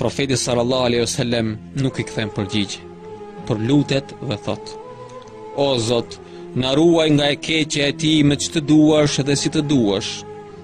Profeti sallallahu alaihi wasallam nuk i kthen përgjigje, por lutet dhe thotë: O Zot, na ruaj nga e keqja e tij me ç'të duash dhe si të duash.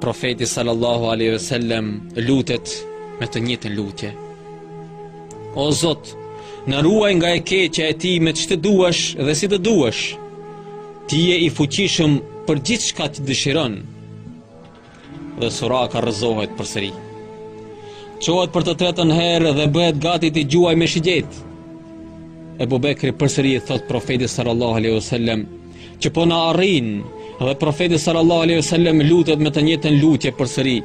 Profeti sallallahu alaihi wasallam lutet me të njëjtën lutje. O Zot, na ruaj nga e keqja e tij me ç'të duash dhe si të duash. Ti je i fuqishëm për gjithçka që dëshiron. Dhe Suraka rrëzohet përsëri. Çohet për të tretën herë dhe bëhet gati të gjuajë me shigjetë. Ebu Bekri përsëri i thotë profetit sallallahu alaihi wasallam, që po na arrin dhe profeti sallallahu alejhi wasallam lutet me të njëjtën lutje përsëri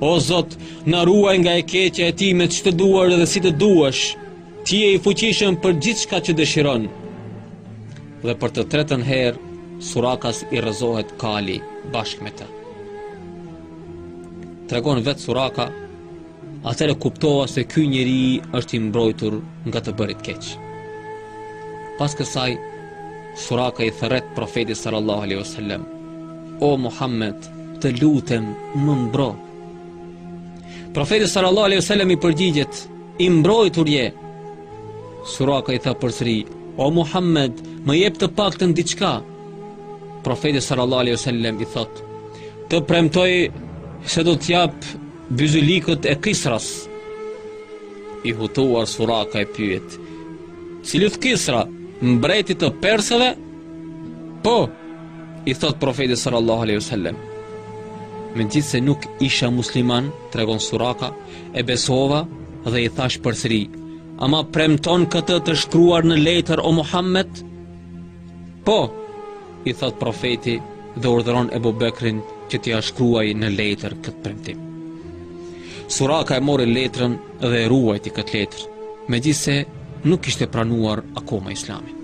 O Zot, na ruaj nga e keqja e tij me ç'të duash dhe si të duash. Ti je i fuqishëm për gjithçka që dëshiron. Dhe për të tretën herë, Surakas i rrëzohet kali bashkë me të. Tregon vetë Suraka Atëherë kuptova se ky njeri është i mbrojtur nga të bërit keq. Pas kësaj, Suraka i thërret profetit sallallahu alaihi wasallam: "O Muhammed, të lutem, më mbro." Profeti sallallahu alaihi wasallam i përgjigjet: "I mbrojtur je." Suraka i tha përsëri: "O Muhammed, më jep të paktën diçka." Profeti sallallahu alaihi wasallam i thotë: "Të premtoj se do t'i jap Byzylikët e Kisras. I hutuar Suraka e pyet, Cilit Kisra, mbretit të persëve? Po, i thotë profeti sallallahu alaihi wasallam. Megjithëse nuk isha musliman, tregon Suraka, e besova dhe i thashë përsëri, a ma premton këtë të shkruar në letër o Muhammed? Po, i thotë profeti dhe urdhëron Ebu Bekrin që t'ia shkruajë në letër këtë premtim. Suraka e mori letrën dhe e ruajti këtë letër, megjithëse nuk kishte pranuar akoma islamin.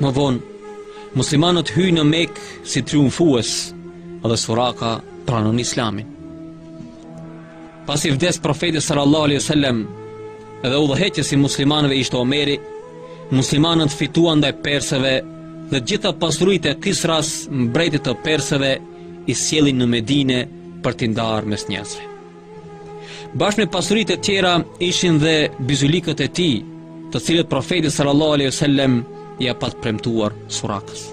Më vonë, muslimanët hyjnë në Mekë si triumfues dhe Suraka pranon islamin. Pasi vdes profeti sallallahu alaihi wasallam dhe udhëheqës i muslimanëve ishte Omeri, muslimanët fituan ndaj persëve dhe të gjitha pasuritë e Kisras mbretit të persëve i sjellin në Medine për t'i ndarë mes njerëzve. Bashkë me pasuritë e tjera ishin dhe byzylikët e tij, të cilët profeti sallallahu alaihi wasallam ia pat premtuar Surakës.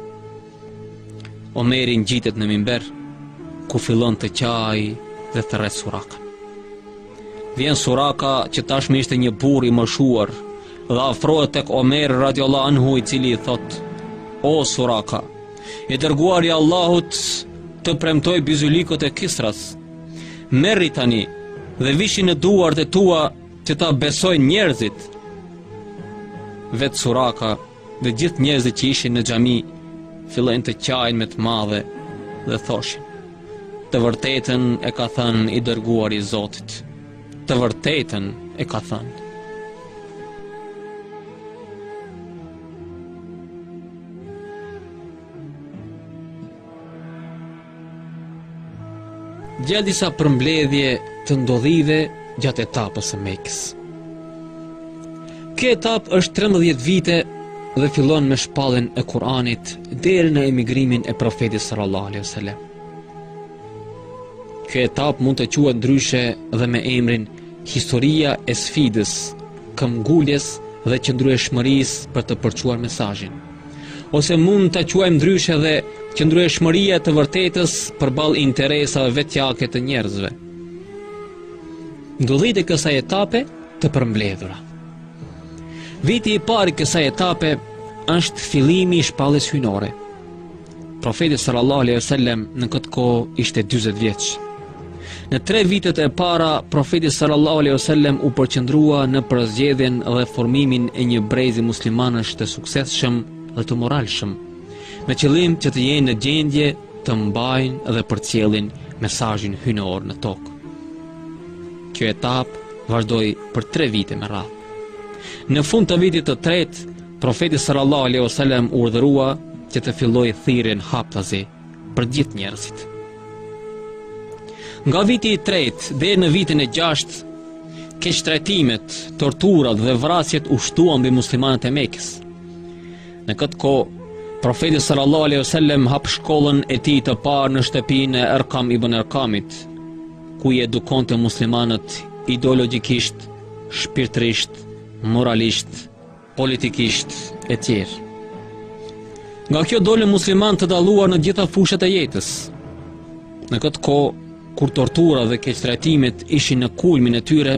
Omeri ngjitet në mimber, ku fillon të qajë dhe thërret Surakën. Vjen suraka që tashmë ishte një burrë i moshuar dhe afrohet tek Omer radhiyallahu anhu i cili i thotë: O Suraka, i dërguari i Allahut të premtoi byzylikët e Kisras. Merri tani dhe vishi në duart e tua që ta besojnë njerëzit. Vetë Suraka Dhe gjithë njerëzit që ishin në xhami fillojnë të qajnë me të madhe dhe thoshin: Të vërtetën e ka thënë i dërguari i Zotit. Të vërtetën e ka thënë. Ja disa përmbledhje të ndodhive gjatë etapës së Mekës. Kjo etapë është 13 vite dhe fillon me shpalljen e Kur'anit deri në emigrimin e profetit sallallahu alaihi wasallam. Kjo etapë mund të quhet ndryshe dhe me emrin Historia e sfidës, këmbguljes dhe qëndrueshmërisë për të përçuar mesazhin. Ose mund ta quajmë ndryshe dhe qëndrueshmëria e të vërtetës përballë interesave vetjake të njerëzve. Ndodhitë e kësaj etape të përmbledhura. Viti i parë i kësaj etape është fillimi i shpalljes hyjnore. Profeti sallallahu alejhi ue sellem në këtë kohë ishte 40 vjeç. Në tre vitet e para, profeti sallallahu alejhi ue sellem u përqendrua në përzgjedhjen dhe formimin e një brezi muslimanësh të suksesshëm dhe të moralshëm, me qëllim që të jenë në gjendje të mbajnë dhe përcjellin mesazhin hyjnor në tokë. Kjo etapë vazhdoi për tre vite me radhë. Në fund të vitit të tretë, Profeti sallallahu alaihi wasallam u urdhërua që të fillojë thirrjen haptazi për gjithë njerëzit. Nga viti i tretë deri në vitin e gjashtë, keqtrajtimet, torturat dhe vrasjet u shtuan mbi muslimanët e Mekës. Në këtë kohë, profeti sallallahu alaihi wasallam hap shkollën e tij të parë në shtëpinë e Erkam ibn Erkamit, ku i edukonte muslimanët ideologjikisht, shpirtërisht, moralisht, politikisht etj. Nga kjo dolën muslimanë të dalluar në gjitha fushat e jetës. Në këtë kohë kur tortura dhe keqtrajtimet ishin në kulmin e tyre,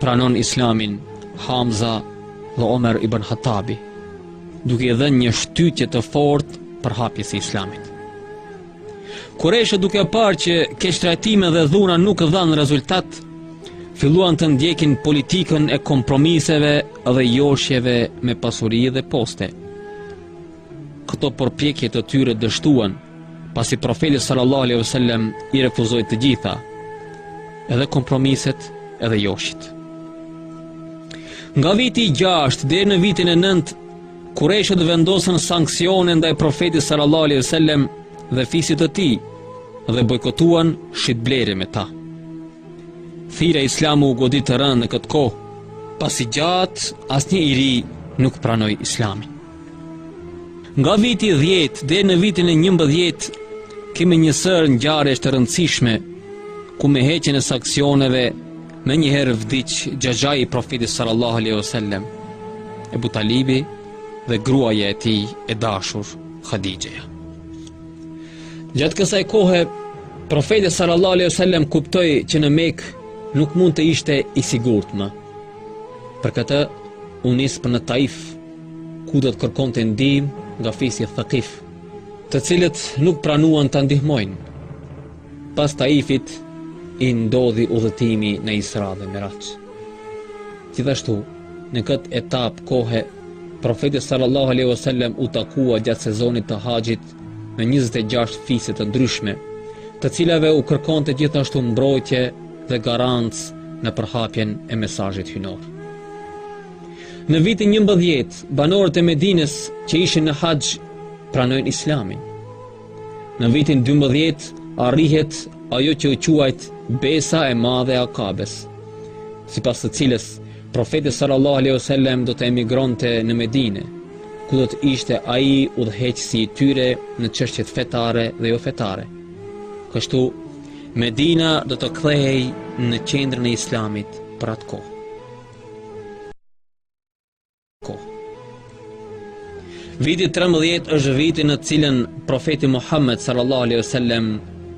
pranon Islamin Hamza dhe Omer ibn Hatabi, duke i dhënë një shtytje të fortë përhapjes së Islamit. Kurejshët duke parë që keqtrajtimet dhe dhuna nuk dhanë rezultat, filluan të ndjekin politikën e kompromiseve dhe joshjeve me pasuri dhe poste. Këto përpjekje të tyre dështuan, pasi profeti sallallahu alejhi wasallam i refuzoi të gjitha, edhe kompromiset, edhe joshjet. Nga viti i 6 deri në vitin e 9 Kurejshët vendosën sanksione ndaj profetit sallallahu alaihi wasallam dhe fisit të tij dhe bojkotuan shitblerjen me ta. Thirrja islame u godit rëndë në këtë kohë, pasi gati asnjë i ri nuk pranoi islamin. Nga viti i 10 deri në vitin e 11, kemi një sërë ngjarjesh të rëndësishme, ku me heqjen e sanksioneve Menjëherë vdiq xhaxhai i profetit sallallahu aleyhi wasallam Ebu Talibi dhe gruaja e tij e dashur Hadixheja. Gjatë kësaj kohe profeti sallallahu alejhi ue sellem kuptoi që në Mekë nuk mund të ishte i sigurt më. Për këtë u nis për në Taif, ku do të kërkonte ndihmë nga fisi Thekif, të cilët nuk pranuan ta ndihmojnë. Pas Taifit i ndodhi udhëtimi në Isra dhe Miraj. Gjithashtu, në këtë etapë kohe, profeti sallallahu alaihi wasallam u takua gjatë sezonit të haxhit me 26 fise të ndryshme, të cilave u kërkonte gjithashtu mbrojtje dhe garancë në përhapjen e mesazhit hyjnor. Në vitin 11, banorët e Medinës që ishin në haxh pranojnë Islamin. Në vitin 12 arrihet ajo që u quajt besa e madhe e Akabes, sipas së cilës profeti sallallahu alejhi wasallam do të emigronte në Medinë, ku do të ishte ai udhëheqësi i tyre në çështjet fetare dhe jofetare. Kështu Medina do të kthehej në qendrën e Islamit për atë kohë. Viti 13 është viti në cilën profeti Muhammed sallallahu alaihi wasallam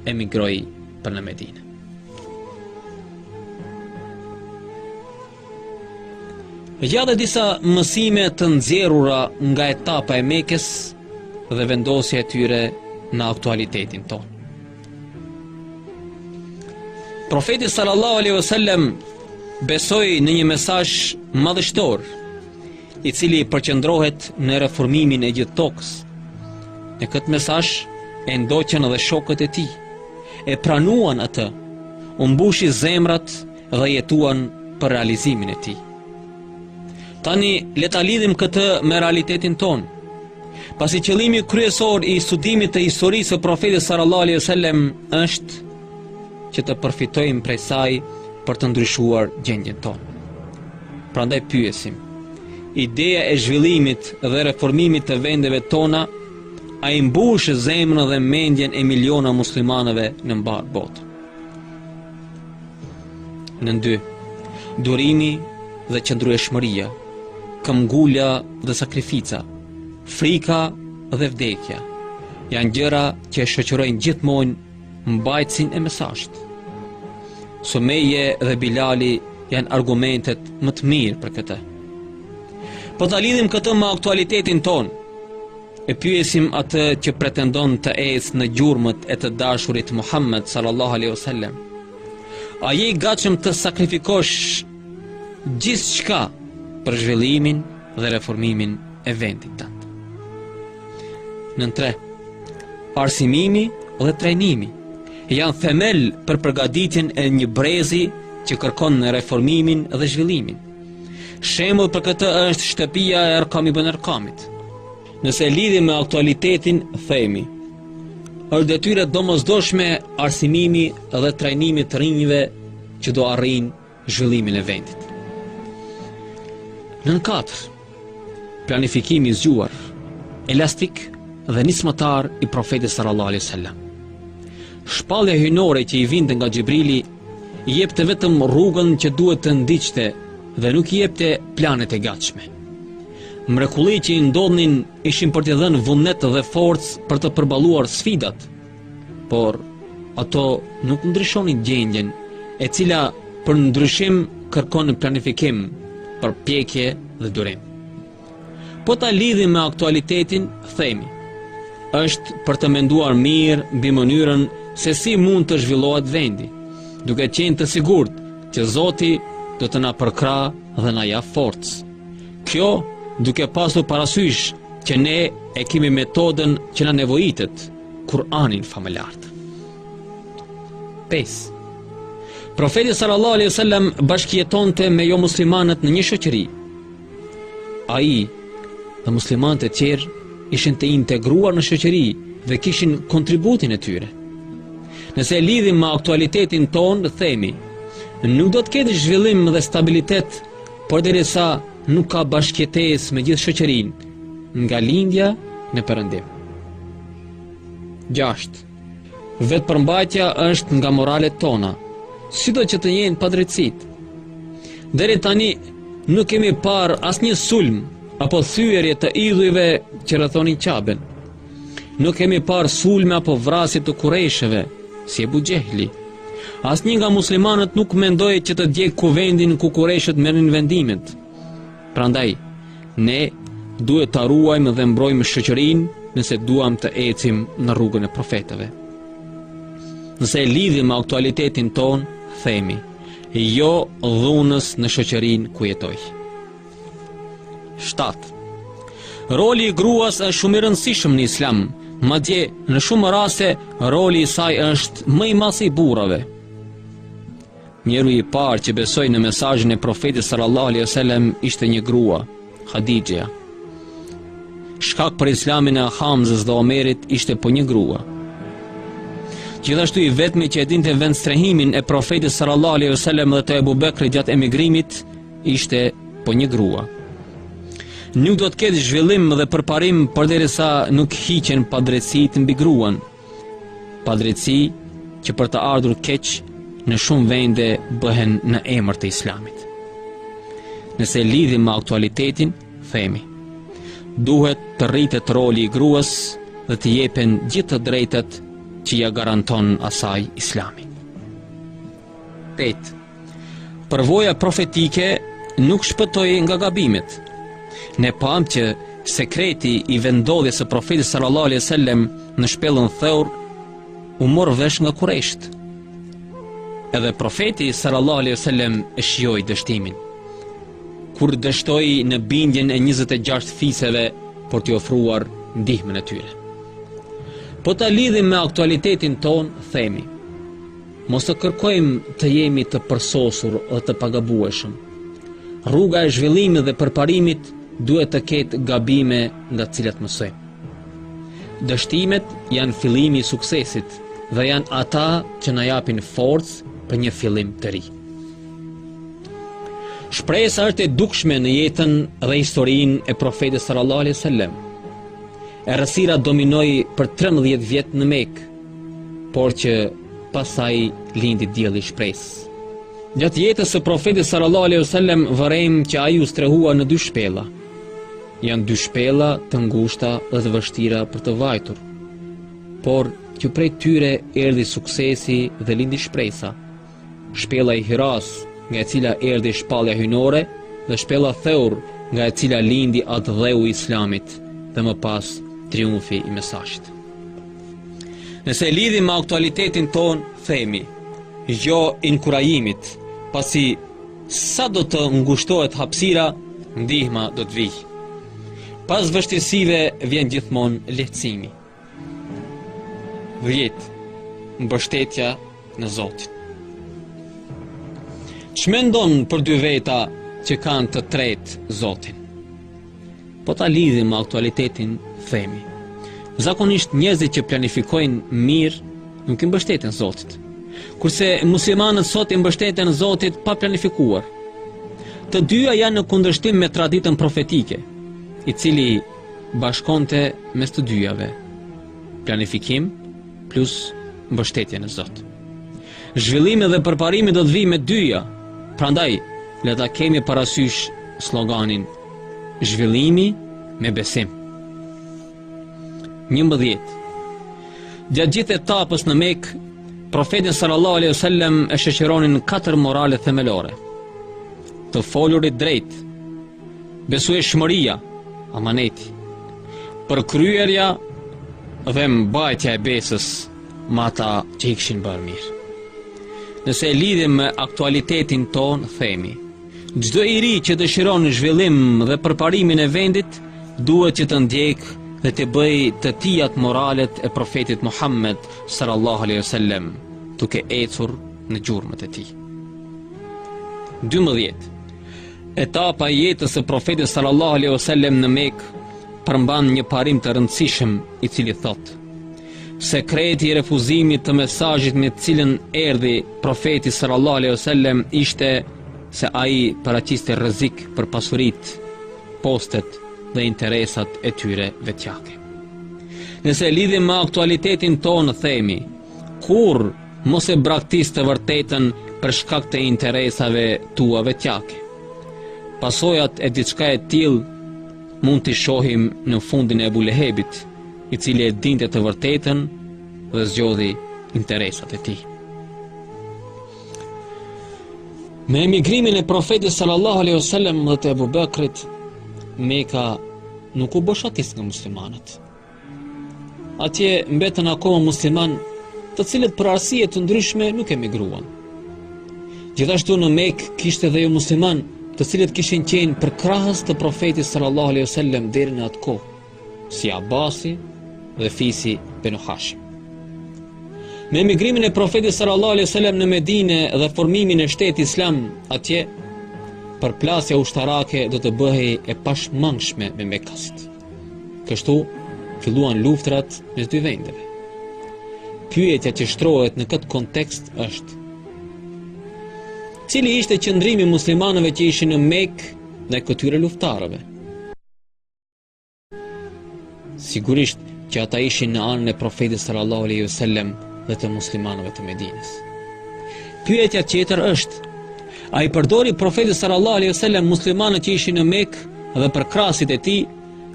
emigroi për në Medinë. Ja dhe disa mësime të nxjerrura nga etapa e Mekës dhe vendosja e tyre në aktualitetin tonë. Profeti sallallahu alaihi wasallam besoi në një mesazh madhështor, i cili përqendrohet në reformimin e gjithë tokës. Në këtë mesazh e ndoqën edhe shokët e tij. E pranuan atë, u mbushi zemrat dhe jetuan për realizimin e tij. Tani le ta lidhim këtë me realitetin tonë. Pasi qëllimi kryesor i studimit të historisë së profetit sallallahu alaihi wasallam është që të përfitojmë prej saj për të ndryshuar gjendjen tonë. Prandaj pyesim, ideja e zhvillimit dhe reformimit të vendeve tona a i mbush zemrën dhe mendjen e miliona muslimanëve në mbarë botë. Nën dy, durimi dhe qëndrueshmëria, këmbëngulja dhe sakrifica, frika dhe vdekja, janë gjëra që e shoqërojnë gjithmonë mbartësin e mesazhit. Sumeja dhe Bilali janë argumentet më të mirë për këtë. Po ta lidhim këtë me aktualitetin tonë, E pyesim atë që pretendon të ecë në gjurmët e të dashurit Muhammed sallallahu alaihi wasallam. A je i gatshëm të sakrifikosh gjithçka për zhvillimin dhe reformimin e vendit tënd? Nën tre, arsimimi dhe trajnimi janë themel për përgatitjen e një brezi që kërkon reformimin dhe zhvillimin. Shembull për këtë është shtëpia e Erkam ibn Erkamit. Nëse e lidhim me aktualitetin, themi, është detyrë e domosdoshme arsimimi dhe trajnimi i të rinjve që do arrijnë zhvillimin e vendit. Nën 4. Planifikimi i zgjuar, elastik dhe nismëtar i profetit sallallahu alaihi wasallam. Shpallja hyjnore që i vinte nga Xhibrili i jepte vetëm rrugën që duhet të ndiqte dhe nuk i jepte planet e gatshme. Mrekullitë që i ndodhnin ishin për t'i dhënë vullnet dhe forcë për të përballuar sfidat. Por, ato nuk ndryshonin gjendjen, e cila për ndryshim kërkonte planifikim, përpjekje dhe durim. Po ta lidhim me aktualitetin, themi, është për të menduar mirë mbi mënyrën se si mund të zhvillohet vendi, duke qenë të sigurt që Zoti do të na përkrahë dhe na japë forcë. Kjo duke pasur parasysh që ne e kemi metodën që na nevojitet. Kur'anin famëlartë. 5. Profeti sallallahu alaihi wasallam bashkëjetonte me jomuslimanët në një shoqëri. Ai dhe muslimanët e tjerë ishin të integruar në shoqëri dhe kishin kontributin e tyre. Nëse e lidhim me aktualitetin tonë, themi, nuk do të ketë zhvillim dhe stabilitet, përderisa Nuk ka bashkëjetesë me gjithë shoqërinë nga lindja në perëndim. 6. Vetëpërmbajtja është nga moralet tona, sido që të jenë padrejtësitë. Deri tani nuk kemi parë asnjë sulm apo thyerje të idhujve që rrethonin Qaben. Nuk kemi parë sulme apo vrasje të kurejshëve, si Ebu Xhehli. Asnjë nga muslimanët nuk mendoi që të djegë kuvendin ku kurejshët merrnin vendimet. Prandaj, ne duhet ta ruajmë dhe mbrojmë shoqërinë nëse duam të ecim në rrugën e profetëve. Nëse e lidhim me aktualitetin tonë, themi, jo dhunës në shoqërinë ku jetojmë. 7. Roli i gruas është shumë i rëndësishëm në islam, madje në shumë raste roli i saj është më i madh se i burrave. Njeriu i parë që besoi në mesazhin e profetit sallallahu alaihi wasallam ishte një grua, Hadixhja. Shkak për islamin e Hamzës dhe Omerit ishte po një grua. Gjithashtu i vetmi që e dinte vendstrehimin e profetit sallallahu alaihi wasallam dhe të Ebu Bekrit gjatë emigrimit, Ishte po një grua. Nuk do të ketë zhvillim dhe përparim përderisa nuk hiqen padrejtësitë mbi gruan. Padrejtësi që për të ardhur keq në shumë vende bëhen në emër të Islamit. Nëse lidhim me aktualitetin, themi: Duhet të rritet roli i gruas dhe të jepen gjithë të drejtat që ia garanton asaj Islami. 8. Përvoja profetike nuk shpëtoi nga gabimet. Ne pamë që sekreti i vendodhjes së profetit sallallahu alejhi ue selem në shpellën Theur u mor vesh nga kurejshët. Edhe profeti sallallahu alejhi ue selem e shijoi dështimin. Kur dështoi në bindjen e 26 fiseve për t'i ofruar ndihmën e tyre. Po ta lidhim me aktualitetin tonë, themi: Mos të kërkojmë të jemi të përsosur dhe të pagabueshëm. Rruga e zhvillimit dhe përparimit duhet të ketë gabime nga të cilat mësojmë. Dështimet janë fillimi i suksesit dhe janë ata që na japin forcë për një fillim të ri. Shpresa është e dukshme në jetën dhe historinë e profetit sallallahu alaihi wasallam. Errësira dominoi për 13 vjet në Mekë. Por që pastaj lindi dielli i shpresës. Gjatë jetës së profetit sallallahu alaihi wasallam vërejmë që ai u strehua në dy shpella. Janë dy shpella të ngushta dhe të vështira për të vajtur. Por që prej tyre erdhi suksesi dhe lindi shpresa. Shpella e Hiras, nga e cila erdhi shpallja hyjnore, dhe shpella Theur, nga e cila lindi atdheu i Islamit dhe më pas triumfi i mesazhit. Nëse e lidhim me aktualitetin tonë, themi, jo inkurajimit, pasi sado të ngushtohet hapësira, ndihma do të vijë. Pas vështirësive vjen gjithmonë lehtësimi. 10. Mbështetja në Zotin Ç'mendon për dy veta që kanë të tretë Zotin. Po ta lidhim me aktualitetin, themi. Zakonisht njerëzit që planifikojnë mirë nuk i mbështeten Zotit. Kurse muslimanët sot i mbështeten Zotit pa planifikuar. Të dyja janë në kundërshtim me traditën profetike, i cili bashkonte mes të dyjave, planifikim plus mbështetje në Zot. Zhvillimi dhe përparimi do të vijë me dyja. Prandaj, le ta kemi parasysh sloganin Zhvillimi me besim. 11. Gjatë gjithë etapës në Mekë, profetin sallallahu alejhi we sellem e shoqëronin katër morale themelore. Të folurit drejt, Besueshmëria, amaneti, përkryerja dhe mbajtja e besës me ata që i kishin bërë mirë. Nëse e lidhim me aktualitetin tonë, themi, çdo i ri që dëshiron zhvillim dhe përparimin e vendit, duhet që të ndjekë dhe t'i bëjë të tijat moralet e profetit Muhammed sallallahu alaihi wasallam, duke ecur në gjurmët e tij. 12. Etapa e jetës së Profetit sallallahu alejhi wasallam në Mekë përmban një parim të rëndësishëm i cili thotë: Sekreti i refuzimit të mesazhit me të cilin erdhi Profeti sallallahu alejhi wasallam ishte se ai paraqiste rrezik për pasuritë, postet dhe interesat e tyre vetjake. Nëse lidhim me aktualitetin tonë themi, kur Mos e braktis të vërtetën për shkak të interesave tua vetjake. Pasojat e diçkaje të tillë mund t'i shohim në fundin e Abu Lehebit, i cili e dinte të vërtetën dhe zgjodhi interesat e tij. Me emigrimin e profetit sallallahu alaihi wasallam dhe të Abu Bakrit, Mekka nuk u boshatis nga muslimanët. Atje mbetën akoma muslimanë, të cilët për arsye të ndryshme nuk emigruan. Gjithashtu në Mekë kishte dhe jomuslimanë, të cilët kishin qenë përkrahës të profetit sallallahu alaihi wasallam deri në atë kohë, si Abasi dhe fisi Banu Hashim. Me emigrimin e profetit sallallahu alaihi wasallam në Medinë dhe formimin e shtetit islam atje, përplasja ushtarake do të bëhej e pashmangshme me Mekkasit. Kështu filluan luftërat mes dy vendeve. Pyetja që shtrohet në këtë kontekst është: Cili ishte qëndrimi i muslimanëve që ishin në Mekë ndaj këtyre luftërave? Sigurisht që ata ishin në anën e profetit sallallahu alaihi wasallam dhe të muslimanëve të Medinës. Pyetja tjetër është: A i përdori profeti sallallahu alaihi wasallam muslimanët që ishin në Mekë dhe përkrahësit e tij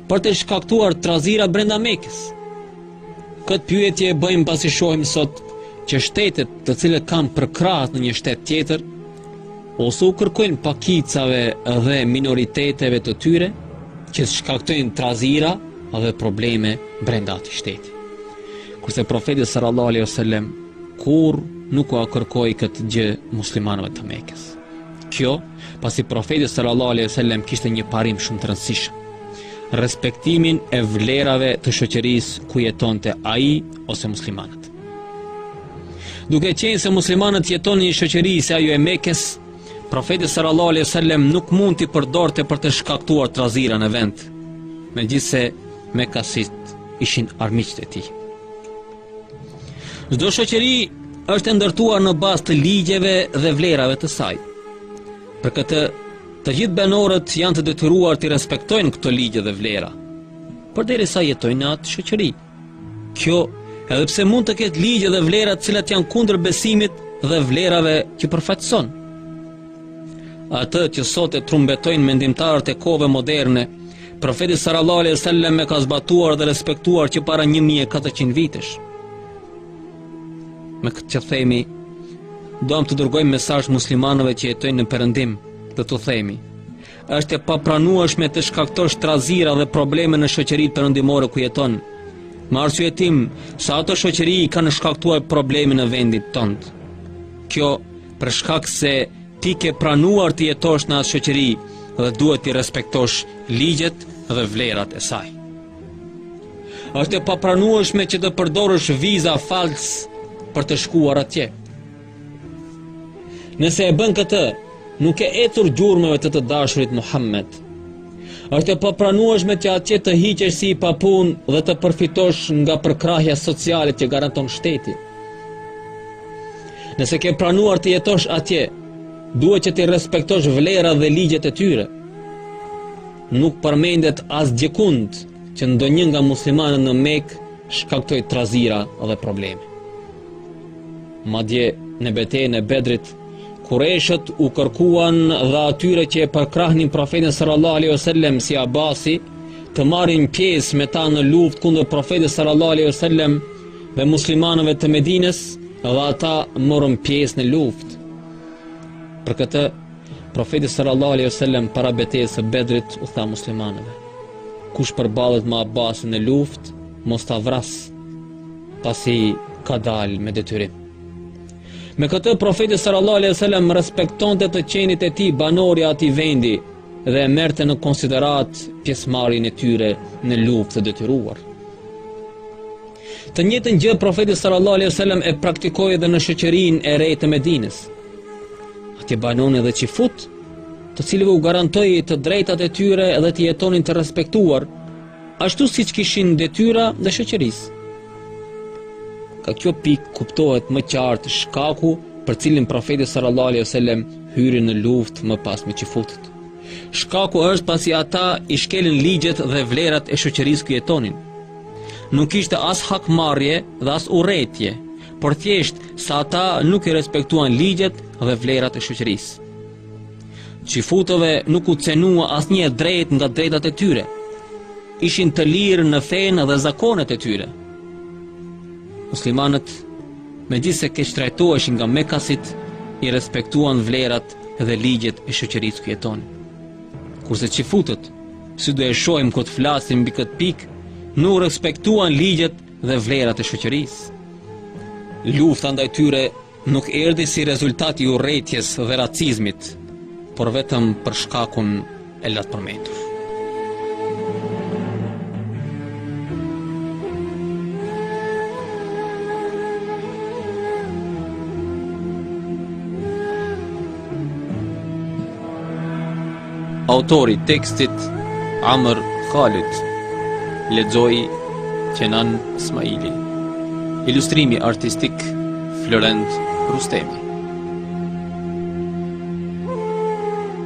për të shkaktuar trazira brenda Mekës. Këtë pyetje e bëjmë pasi shohim sot që shtetet të cilat kanë përkrahës në një shtet tjetër ose u kërkojnë pakicave dhe minoriteteve të tyre që shkaktojnë trazira dhe probleme brenda atij shteti. Kurse profeti sallallahu alaihi wasallam Kurrë nuk ua kërkoi këtë gjë muslimanëve të Mekës. Kjo, pasi profeti sallallahu alejhi wasallam kishte një parim shumë të rëndësishëm, respektimin e vlerave të shoqërisë ku jetonte ai ose muslimanët. Duke qenë se muslimanët jetonin në një shoqëri si ajo e Mekës, profeti sallallahu alejhi wasallam nuk mund t'i përdorte për të shkaktuar trazira në vend, megjithëse Mekasit ishin armiqtë e tij. Çdo shoqëri është e ndërtuar në bazë të ligjeve dhe vlerave të saj. Për këtë, të gjithë banorët janë të detyruar t'i respektojnë këto ligje dhe vlera, përderisa jetojnë në atë shoqëri. Kjo, edhe pse mund të ketë ligje dhe vlera të cilat janë kundër besimit dhe vlerave që përfaqëson. Atë që sot e trumbetojnë mendimtarët e kohëve moderne, profeti sallallahu alaihi wasallam e ka zbatuar dhe respektuar që para 1400 vitesh. Me këtë që themi, duam t'u dërgojmë mesazh muslimanëve që jetojnë në Perëndim, dhe t'u themi, është e papranueshme të shkaktosh trazira dhe probleme në shoqëritë perëndimore ku jeton. Me arsyetimin se ato shoqëri kanë shkaktuar probleme në vendin tënd. Kjo Për shkak se ti ke pranuar të jetosh në atë shoqëri dhe duhet t'i respektosh ligjet dhe vlerat e saj. Është e papranueshme që të përdorësh viza false për të shkuar atje. Nëse e bën këtë, nuk ke ecur gjurmëve të të dashurit Muhammed. Është e papranueshme që atje të hiqesh si i papunë dhe të përfitosh nga përkrahja sociale që garanton shteti. Nëse ke pranuar të jetosh atje, duhet që t'i respektosh vlerat dhe ligjet e tyre. Nuk përmendet asgjëkund që ndonjë nga muslimanët në Mekë shkaktoi trazira dhe probleme. Madje në betejën e Bedrit, kurejshët u kërkuan dhe atyre që e përkrahnin profetin sallallahu alejhi wasallam si Abasi të marrin pjesë me ta në luftë kundër profetit sallallahu alejhi wasallam dhe muslimanëve të Medinës dhe ata morën pjesë në luftë. Për këtë Profeti sallallahu alejhi wasallam para betejës së Bedrit u tha muslimanëve: Kush përballet me Abbasin në luftë, mos ta vrasë, pasi ka dalë me detyrim. Me këtë Profeti sallallahu alejhi wasallam respektonte të qenit e tij banor i atij vendi dhe e merrte në konsideratë pjesëmarrjen e tyre në luftë të detyruar. Të njëjtën gjë profeti sallallahu alejhi ue sellem e praktikoi edhe në shoqërinë e re të Medinës. Atje banonin edhe çifutë, të cilëve u garantoi të drejtat e tyre dhe të jetonin të respektuar, ashtu siç kishin detyra ndaj shoqërisë. Nga kjo pikë kuptohet më qartë shkaku për cilin profeti sallallahu alejhi ue sellem hyri në luftë më pas me çifutët. Shkaku është pasi ata i shkelën ligjet dhe vlerat e shoqërisë ku jetonin. Nuk ishte as hakmarrje dhe as urrejtje, por thjesht se ata nuk i respektuan ligjet dhe vlerat e shoqërisë. Çifutëve nuk u cenua asnjë e drejtë nga drejtat e tyre. Ishin të lirë në fenë dhe zakonet e tyre. Muslimanët, megjithëse keqtrajtoheshin nga mekasit, i respektuan vlerat dhe ligjet e shoqërisë ku jetonin. Kurse çifutët, si do e shohim kur të flasim mbi këtë pikë, nuk i respektuan ligjet dhe vlerat e shoqërisë. Lufta ndaj tyre nuk erdhi si rezultat i urrejtjes dhe racizmit, por vetëm për shkakun e lartpërmendur. Autor i tekstit Amr Khalid Lexoi Kenan Smajli Ilustrimi artistik Florent Rustemi